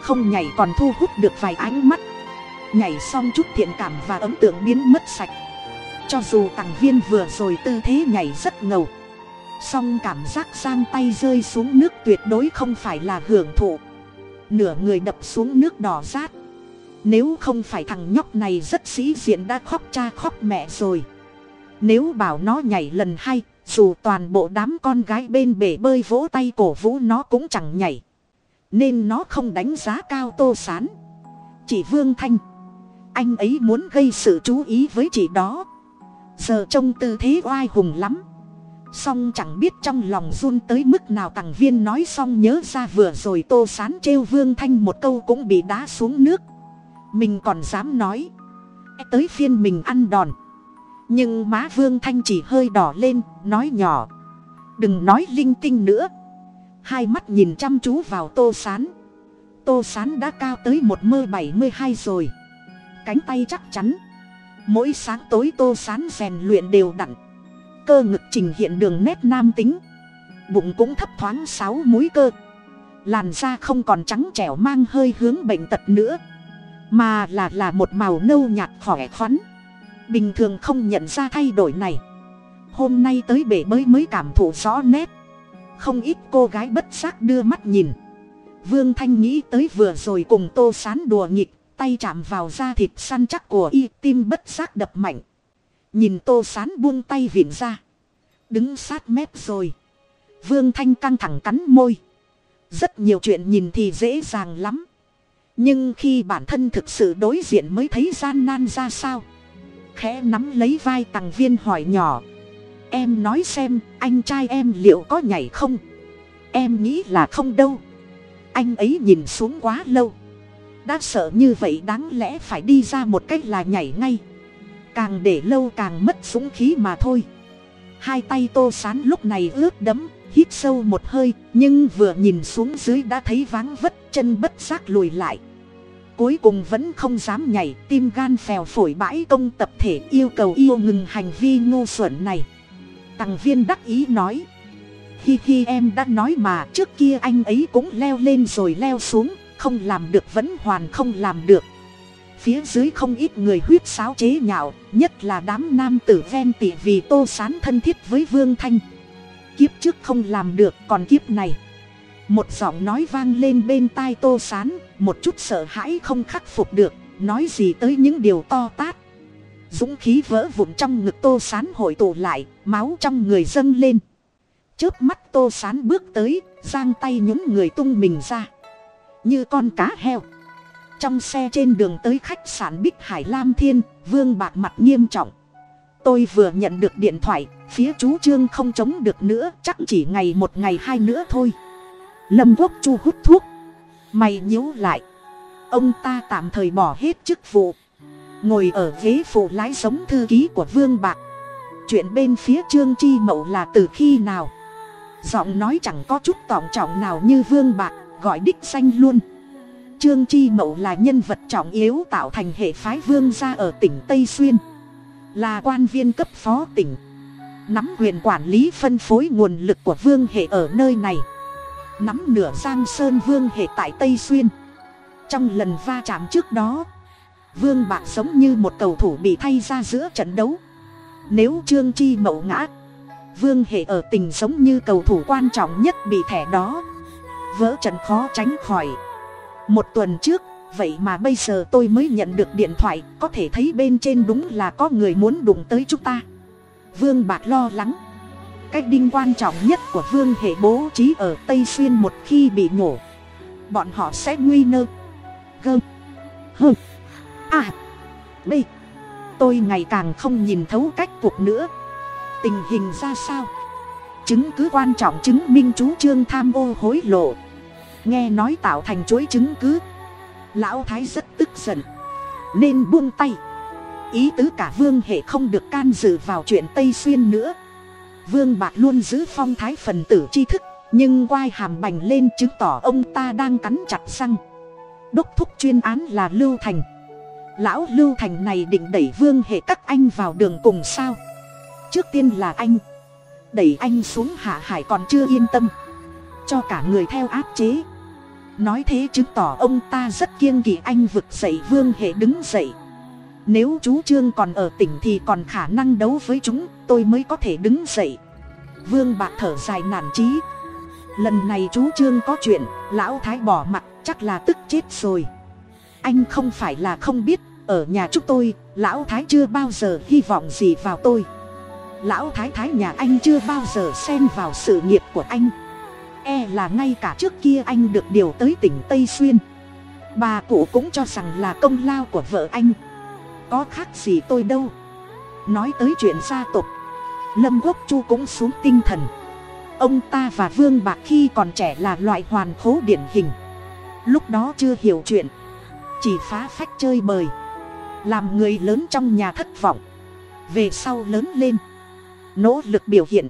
Không nhảy còn thu hút được vài ánh mắt. Nhảy xong chút thiện cảm và ấn tượng biến mất sạch. Cho dù tặng viên vừa rồi tư thế nhảy rất ngầu. Song cảm giác giang tay rơi xuống nước tuyệt đối không phải là hưởng thụ. Nửa người đập xuống nước đỏ rát nếu không phải thằng nhóc này rất sĩ diện đã khóc cha khóc mẹ rồi. Nếu bảo nó nhảy lần hai, dù toàn bộ đám con gái bên bể bơi vỗ tay cổ vũ nó cũng chẳng nhảy. Nên nó không đánh giá cao tô sán. Chị vương thanh, anh ấy muốn gây sự chú ý với chị đó. Giờ trông tư thế oai hùng lắm. Song chẳng biết trong lòng run tới mức nào tằng viên nói xong nhớ ra vừa rồi tô sán trêu vương thanh một câu cũng bị đá xuống nước mình còn dám nói. Tới phiên mình ăn đòn. Nhưng má vương thanh chỉ hơi đỏ lên, nói nhỏ. Đừng nói linh tinh nữa. Hai mắt nhìn chăm chú vào tô sán. Tô sán đã cao tới một mơ bảy mươi hai rồi. Cánh tay chắc chắn. Mỗi sáng tối tô sán rèn luyện đều đặn. Cơ ngực trình hiện đường nét nam tính. Bụng cũng thấp thoáng sáu múi cơ. Làn da không còn trắng trẻo mang hơi hướng bệnh tật nữa mà là là một màu nâu nhạt khỏe khoắn. Bình thường không nhận ra thay đổi này. Hôm nay tới bể bơi mới cảm thụ rõ nét. Không ít cô gái bất giác đưa mắt nhìn. Vương thanh nghĩ tới vừa rồi cùng tô sán đùa nghịch, tay chạm vào da thịt săn chắc của y, tim bất giác đập mạnh. Nhìn tô sán buông tay vịn ra. Đứng sát mép rồi. Vương thanh căng thẳng cắn môi. Rất nhiều chuyện nhìn thì dễ dàng lắm nhưng khi bản thân thực sự đối diện mới thấy gian nan ra sao? Khẽ nắm lấy vai tằng viên hỏi nhỏ. Em nói xem, anh trai em liệu có nhảy không? Em nghĩ là không đâu. Anh ấy nhìn xuống quá lâu. Đã sợ như vậy đáng lẽ phải đi ra một cách là nhảy ngay. Càng để lâu càng mất súng khí mà thôi. Hai tay tô sán lúc này ướt đẫm, hít sâu một hơi, nhưng vừa nhìn xuống dưới đã thấy váng vất, chân bất giác lùi lại cuối cùng vẫn không dám nhảy, tim gan phèo phổi bãi công tập thể yêu cầu yêu ngừng hành vi ngu xuẩn này. Tằng viên đắc ý nói, hi hi, em đã nói mà, trước kia anh ấy cũng leo lên rồi leo xuống, không làm được vẫn hoàn không làm được. Phía dưới không ít người huyết sáo chế nhạo, nhất là đám nam tử ven tỉ vì tô sán thân thiết với vương thanh. Kiếp trước không làm được, còn kiếp này một giọng nói vang lên bên tai tô sán, một chút sợ hãi không khắc phục được, nói gì tới những điều to tát. Dũng khí vỡ vụn trong ngực tô sán hội tụ lại, máu trong người dâng lên. Trước mắt tô sán bước tới, giang tay nhúng người tung mình ra. Như con cá heo. Trong xe trên đường tới khách sạn bích hải lam thiên, vương bạc mặt nghiêm trọng. Tôi vừa nhận được điện thoại, phía chú trương không chống được nữa, chắc chỉ ngày một ngày hai nữa thôi lâm quốc chu hút thuốc. Mày nhíu lại. Ông ta tạm thời bỏ hết chức vụ. Ngồi ở ghế phụ lái giống thư ký của vương bạc. Chuyện bên phía trương chi mậu là từ khi nào? Giọng nói chẳng có chút tỏng trọng nào như vương bạc, gọi đích danh luôn. Trương chi mậu là nhân vật trọng yếu tạo thành hệ phái vương gia ở tỉnh tây xuyên. Là quan viên cấp phó tỉnh. Nắm quyền quản lý phân phối nguồn lực của vương hệ ở nơi này nắm nửa giang sơn vương hệ tại tây xuyên. Trong lần va chạm trước đó, vương bạc giống như một cầu thủ bị thay ra giữa trận đấu. Nếu trương chi mậu ngã, vương hệ ở tình giống như cầu thủ quan trọng nhất bị thẻ đó. Vỡ trận khó tránh khỏi. Một tuần trước, vậy mà bây giờ tôi mới nhận được điện thoại, có thể thấy bên trên đúng là có người muốn đụng tới chúng ta. Vương bạc lo lắng cái đinh quan trọng nhất của vương hệ bố trí ở tây xuyên một khi bị nhổ. Bọn họ sẽ nguy nơ. Gơ. Hơ. A. B tôi ngày càng không nhìn thấu cách cuộc nữa. Tình hình ra sao? Chứng cứ quan trọng chứng minh chú trương tham ô hối lộ. Nghe nói tạo thành chuỗi chứng cứ. Lão thái rất tức giận. Nên buông tay. Ý tứ cả vương hệ không được can dự vào chuyện tây xuyên nữa vương bạc luôn giữ phong thái phần tử tri thức, nhưng quai hàm bành lên chứng tỏ ông ta đang cắn chặt răng. Đốc thúc chuyên án là lưu thành. Lão lưu thành này định đẩy vương hệ các anh vào đường cùng sao? Trước tiên là anh. Đẩy anh xuống hạ hải còn chưa yên tâm. Cho cả người theo áp chế. Nói thế chứng tỏ ông ta rất kiêng kỵ anh vực dậy vương hệ đứng dậy nếu chú trương còn ở tỉnh thì còn khả năng đấu với chúng, tôi mới có thể đứng dậy. Vương bạc thở dài nản trí lần này chú trương có chuyện, lão thái bỏ mặt, chắc là tức chết rồi. Anh không phải là không biết, ở nhà chúng tôi, lão thái chưa bao giờ hy vọng gì vào tôi. Lão thái thái nhà anh chưa bao giờ xen vào sự nghiệp của anh. E là ngay cả trước kia anh được điều tới tỉnh tây xuyên. Bà cụ cũng cho rằng là công lao của vợ anh có khác gì tôi đâu. Nói tới chuyện gia tộc, lâm quốc chu cũng xuống tinh thần. Ông ta và vương bạc khi còn trẻ là loại hoàn khố điển hình. Lúc đó chưa hiểu chuyện, chỉ phá phách chơi bời, làm người lớn trong nhà thất vọng. Về sau lớn lên, nỗ lực biểu hiện,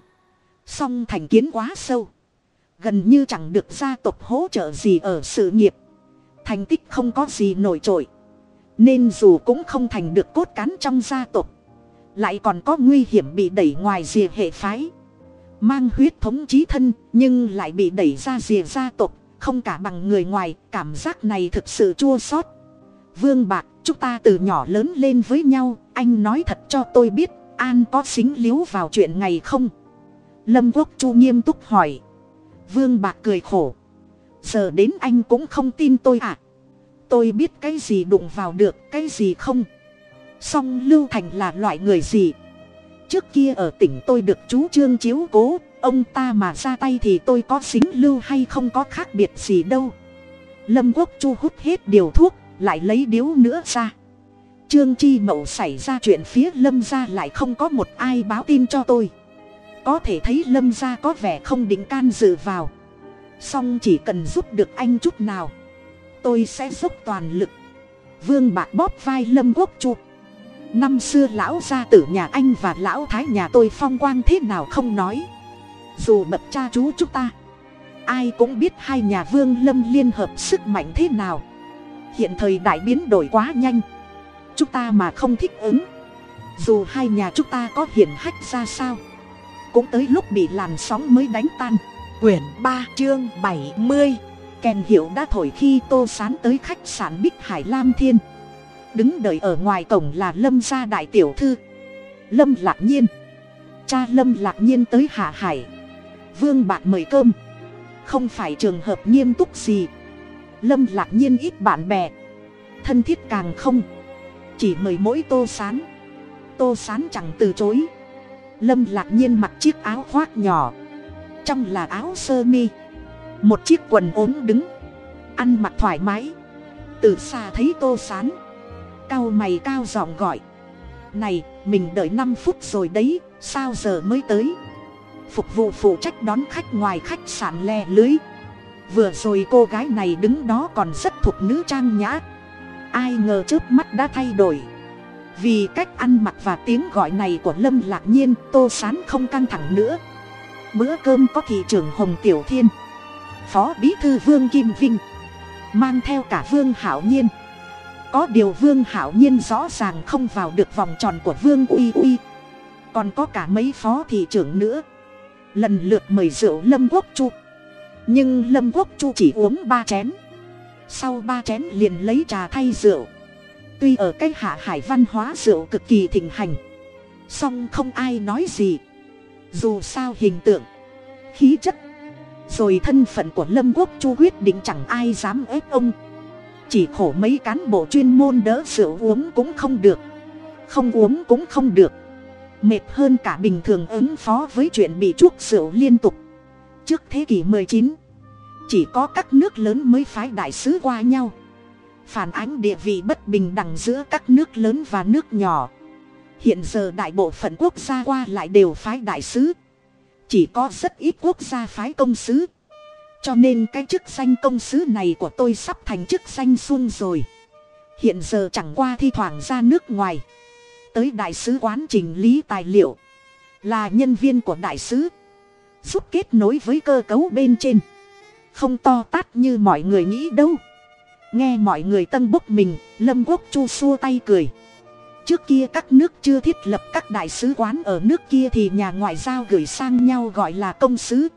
song thành kiến quá sâu. Gần như chẳng được gia tộc hỗ trợ gì ở sự nghiệp. Thành tích không có gì nổi trội nên dù cũng không thành được cốt cán trong gia tộc, lại còn có nguy hiểm bị đẩy ngoài rìa hệ phái, mang huyết thống chí thân nhưng lại bị đẩy ra rìa gia tộc, không cả bằng người ngoài, cảm giác này thực sự chua xót. Vương bạc, chúng ta từ nhỏ lớn lên với nhau, anh nói thật cho tôi biết, an có xính liếu vào chuyện ngày không? Lâm quốc chu nghiêm túc hỏi. Vương bạc cười khổ. Giờ đến anh cũng không tin tôi à tôi biết cái gì đụng vào được, cái gì không. Song lưu thành là loại người gì? Trước kia ở tỉnh tôi được chú trương chiếu cố, ông ta mà ra tay thì tôi có xính lưu hay không có khác biệt gì đâu. Lâm quốc chu hút hết điều thuốc, lại lấy điếu nữa ra. Trương chi mậu xảy ra chuyện phía lâm gia lại không có một ai báo tin cho tôi. Có thể thấy lâm gia có vẻ không định can dự vào. Song chỉ cần giúp được anh chút nào tôi sẽ dốc toàn lực. Vương bạc bóp vai lâm quốc chu. Năm xưa lão gia tử nhà anh và lão thái nhà tôi phong quang thế nào không nói. Dù bậc cha chú chúng ta, ai cũng biết hai nhà vương lâm liên hợp sức mạnh thế nào. Hiện thời đại biến đổi quá nhanh, chúng ta mà không thích ứng. Dù hai nhà chúng ta có hiển hách ra sao, cũng tới lúc bị làn sóng mới đánh tan. Quyển ba chương bảy mươi kèn hiệu đã thổi khi tô sán tới khách sạn bích hải lam thiên. Đứng đợi ở ngoài cổng là lâm gia đại tiểu thư. Lâm lạc nhiên. Cha lâm lạc nhiên tới hạ hải. Vương bạc mời cơm. Không phải trường hợp nghiêm túc gì. Lâm lạc nhiên ít bạn bè. Thân thiết càng không. Chỉ mời mỗi tô sán. Tô sán chẳng từ chối. Lâm lạc nhiên mặc chiếc áo khoác nhỏ. Trong là áo sơ mi một chiếc quần ốm đứng. Ăn mặc thoải mái. Từ xa thấy tô sán. Cao mày cao giọng gọi. Này, mình đợi năm phút rồi đấy, sao giờ mới tới? Phục vụ phụ trách đón khách ngoài khách sạn le lưới. Vừa rồi cô gái này đứng đó còn rất thuộc nữ trang nhã. Ai ngờ trước mắt đã thay đổi. Vì cách ăn mặc và tiếng gọi này của lâm lạc nhiên, tô sán không căng thẳng nữa. Bữa cơm có thị trưởng hồng tiểu thiên phó bí thư vương kim vinh. Mang theo cả vương hảo nhiên. Có điều vương hảo nhiên rõ ràng không vào được vòng tròn của vương uy uy. Còn có cả mấy phó thị trưởng nữa. Lần lượt mời rượu lâm quốc chu. Nhưng lâm quốc chu chỉ uống ba chén. Sau ba chén liền lấy trà thay rượu. Tuy ở cái hạ hải văn hóa rượu cực kỳ thịnh hành. Song không ai nói gì. Dù sao hình tượng, khí chất rồi thân phận của lâm quốc chu quyết định chẳng ai dám ép ông. Chỉ khổ mấy cán bộ chuyên môn đỡ rượu uống cũng không được. Không uống cũng không được. Mệt hơn cả bình thường ứng phó với chuyện bị chuốc rượu liên tục. Trước thế kỷ 19 chỉ có các nước lớn mới phái đại sứ qua nhau. Phản ánh địa vị bất bình đẳng giữa các nước lớn và nước nhỏ. Hiện giờ đại bộ phận quốc gia qua lại đều phái đại sứ chỉ có rất ít quốc gia phái công sứ. Cho nên cái chức danh công sứ này của tôi sắp thành chức danh xuân rồi. Hiện giờ chẳng qua thi thoảng ra nước ngoài. Tới đại sứ quán trình lý tài liệu. Là nhân viên của đại sứ. Giúp kết nối với cơ cấu bên trên. Không to tát như mọi người nghĩ đâu. Nghe mọi người tân bốc mình, lâm quốc chu xua tay cười trước kia các nước chưa thiết lập các đại sứ quán ở nước kia thì nhà ngoại giao gửi sang nhau gọi là công sứ.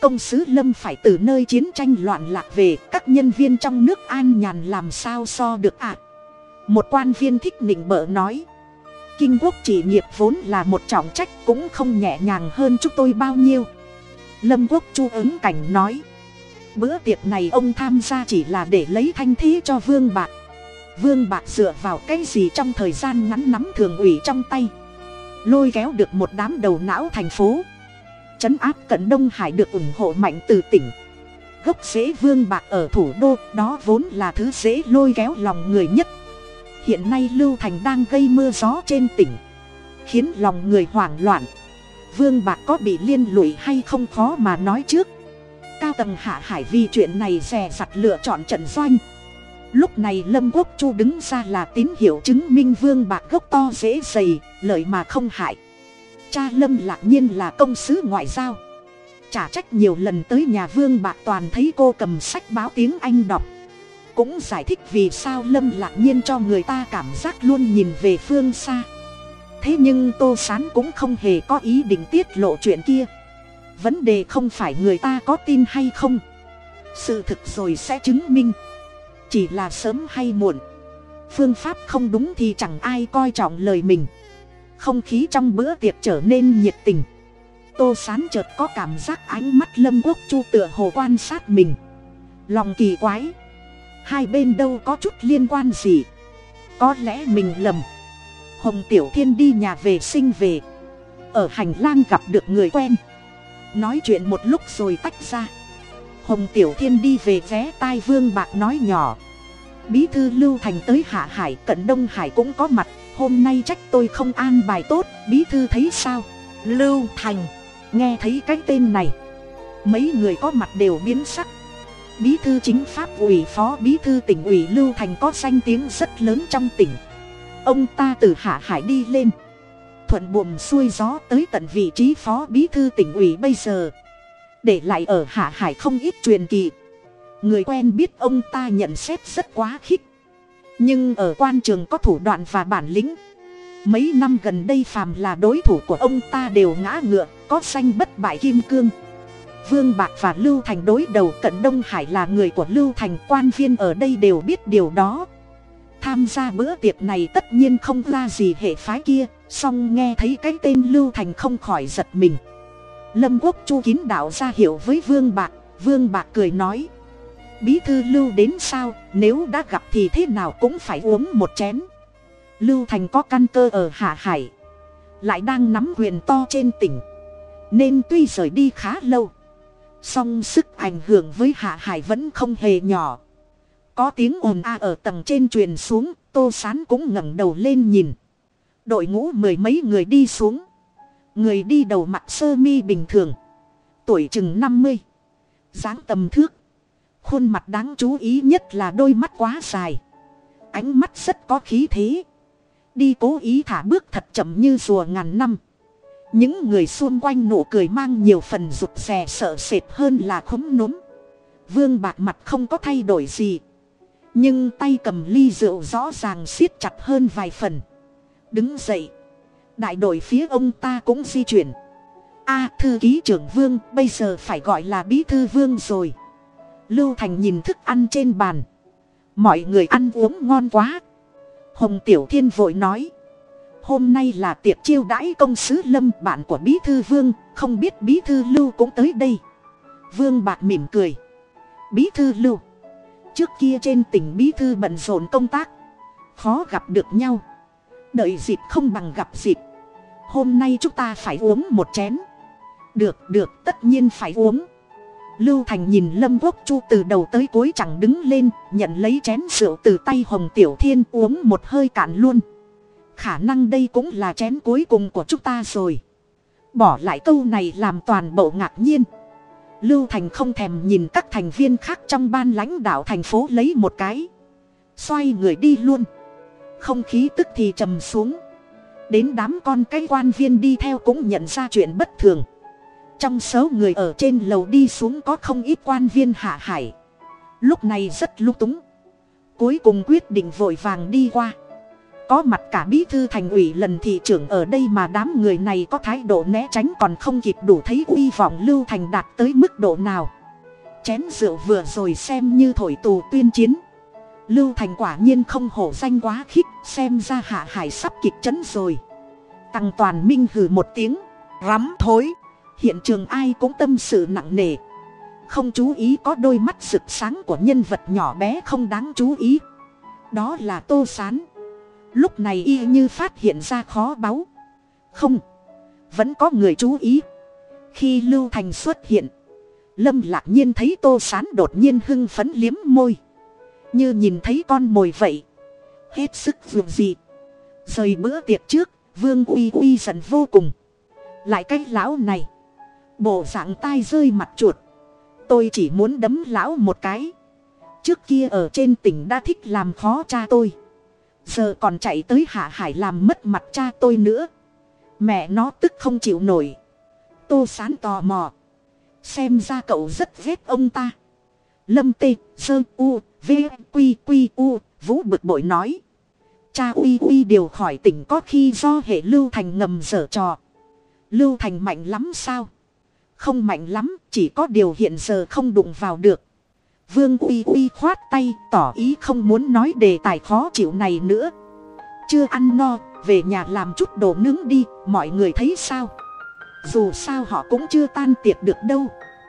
Công sứ lâm phải từ nơi chiến tranh loạn lạc về, các nhân viên trong nước an nhàn làm sao so được ạ? Một quan viên thích nịnh bợ nói, kinh quốc chỉ nghiệp vốn là một trọng trách cũng không nhẹ nhàng hơn chúng tôi bao nhiêu. Lâm quốc chu ứng cảnh nói, bữa tiệc này ông tham gia chỉ là để lấy thanh thế cho vương bạc vương bạc dựa vào cái gì trong thời gian ngắn nắm thường ủy trong tay? Lôi kéo được một đám đầu não thành phố. Chấn áp cận đông hải được ủng hộ mạnh từ tỉnh. Gốc dễ vương bạc ở thủ đô, đó vốn là thứ dễ lôi kéo lòng người nhất. Hiện nay lưu thành đang gây mưa gió trên tỉnh, khiến lòng người hoảng loạn. Vương bạc có bị liên lụy hay không khó mà nói trước. Cao tầng hạ hải vì chuyện này dè dặt lựa chọn trận doanh lúc này lâm quốc chu đứng ra là tín hiệu chứng minh vương bạc gốc to dễ dày, lợi mà không hại. Cha lâm lạc nhiên là công sứ ngoại giao. Trả trách nhiều lần tới nhà vương bạc toàn thấy cô cầm sách báo tiếng anh đọc. Cũng giải thích vì sao lâm lạc nhiên cho người ta cảm giác luôn nhìn về phương xa. Thế nhưng tô sán cũng không hề có ý định tiết lộ chuyện kia. Vấn đề không phải người ta có tin hay không. Sự thực rồi sẽ chứng minh chỉ là sớm hay muộn. Phương pháp không đúng thì chẳng ai coi trọng lời mình. Không khí trong bữa tiệc trở nên nhiệt tình. Tô sán chợt có cảm giác ánh mắt lâm quốc chu tựa hồ quan sát mình. Lòng kỳ quái. Hai bên đâu có chút liên quan gì. Có lẽ mình lầm. Hồng tiểu thiên đi nhà vệ sinh về. Ở hành lang gặp được người quen. Nói chuyện một lúc rồi tách ra. Hồng tiểu thiên đi về vé tai vương bạc nói nhỏ bí thư lưu thành tới hạ hải, cận đông hải cũng có mặt. Hôm nay trách tôi không an bài tốt, bí thư thấy sao? Lưu thành, nghe thấy cái tên này, mấy người có mặt đều biến sắc. Bí thư chính pháp ủy phó, bí thư tỉnh ủy lưu thành có danh tiếng rất lớn trong tỉnh. Ông ta từ hạ hải đi lên. Thuận buồm xuôi gió tới tận vị trí phó bí thư tỉnh ủy bây giờ. Để lại ở hạ hải không ít truyền kỳ người quen biết ông ta nhận xét rất quá khích. Nhưng ở quan trường có thủ đoạn và bản lĩnh. Mấy năm gần đây phàm là đối thủ của ông ta đều ngã ngựa, có danh bất bại kim cương. Vương bạc và lưu thành đối đầu cận đông hải là người của lưu thành, quan viên ở đây đều biết điều đó. Tham gia bữa tiệc này tất nhiên không ra gì hệ phái kia, song nghe thấy cái tên lưu thành không khỏi giật mình. Lâm quốc chu kín đạo ra hiệu với vương bạc vương bạc cười nói bí thư lưu đến sao, nếu đã gặp thì thế nào cũng phải uống một chén. Lưu thành có căn cơ ở hạ hải, lại đang nắm quyền to trên tỉnh. Nên tuy rời đi khá lâu, song sức ảnh hưởng với hạ hải vẫn không hề nhỏ. Có tiếng ồn a ở tầng trên truyền xuống, tô sán cũng ngẩng đầu lên nhìn. Đội ngũ mười mấy người đi xuống. Người đi đầu mặt sơ mi bình thường. Tuổi chừng năm mươi. Dáng tầm thước khuôn mặt đáng chú ý nhất là đôi mắt quá dài. Ánh mắt rất có khí thế. Đi cố ý thả bước thật chậm như rùa ngàn năm. Những người xung quanh nụ cười mang nhiều phần rụt rè sợ sệt hơn là khúm núm. Vương bạc mặt không có thay đổi gì. Nhưng tay cầm ly rượu rõ ràng siết chặt hơn vài phần. Đứng dậy. Đại đội phía ông ta cũng di chuyển. A, thư ký trưởng vương, bây giờ phải gọi là bí thư vương rồi lưu thành nhìn thức ăn trên bàn. Mọi người ăn uống ngon quá. Hồng tiểu thiên vội nói. Hôm nay là tiệc chiêu đãi công sứ lâm, bạn của bí thư vương, không biết bí thư lưu cũng tới đây. Vương bạc mỉm cười. Bí thư lưu, trước kia trên tỉnh bí thư bận rộn công tác, khó gặp được nhau. Đợi dịp không bằng gặp dịp. Hôm nay chúng ta phải uống một chén. Được được, tất nhiên phải uống lưu thành nhìn lâm quốc chu từ đầu tới cuối chẳng đứng lên, nhận lấy chén rượu từ tay hồng tiểu thiên uống một hơi cạn luôn. Khả năng đây cũng là chén cuối cùng của chúng ta rồi. Bỏ lại câu này làm toàn bộ ngạc nhiên. Lưu thành không thèm nhìn các thành viên khác trong ban lãnh đạo thành phố lấy một cái. Xoay người đi luôn. Không khí tức thì trầm xuống. Đến đám con cái quan viên đi theo cũng nhận ra chuyện bất thường trong số người ở trên lầu đi xuống có không ít quan viên hạ hải. Lúc này rất lung túng. Cuối cùng quyết định vội vàng đi qua. Có mặt cả bí thư thành ủy lần thị trưởng ở đây mà đám người này có thái độ né tránh còn không kịp đủ thấy uy vọng lưu thành đạt tới mức độ nào. Chén rượu vừa rồi xem như thổi tù tuyên chiến. Lưu thành quả nhiên không hổ danh quá khích, xem ra hạ hải sắp kịch chấn rồi. Tăng toàn minh hừ một tiếng, rắm thối hiện trường ai cũng tâm sự nặng nề. Không chú ý có đôi mắt rực sáng của nhân vật nhỏ bé không đáng chú ý. Đó là tô sán. Lúc này y như phát hiện ra khó báu không. Vẫn có người chú ý. Khi lưu thành xuất hiện, lâm lạc nhiên thấy tô sán đột nhiên hưng phấn liếm môi. Như nhìn thấy con mồi vậy. Hết sức vượt gì. Rời bữa tiệc trước, vương uy uy giận vô cùng. Lại cái lão này bộ dạng tai rơi mặt chuột. Tôi chỉ muốn đấm lão một cái. Trước kia ở trên tỉnh đã thích làm khó cha tôi. Giờ còn chạy tới hạ hải làm mất mặt cha tôi nữa. Mẹ nó tức không chịu nổi. Tô sán tò mò. Xem ra cậu rất ghét ông ta. Lâm tê, sơ, u, v q q u, vũ bực bội nói. Cha uy uy điều khỏi tỉnh có khi do hệ lưu thành ngầm dở trò. Lưu thành mạnh lắm sao? Không mạnh lắm, chỉ có điều hiện giờ không đụng vào được. Vương uy uy khoát tay, tỏ ý không muốn nói đề tài khó chịu này nữa. Chưa ăn no, về nhà làm chút đồ nướng đi, mọi người thấy sao? Dù sao họ cũng chưa tan tiệc được đâu.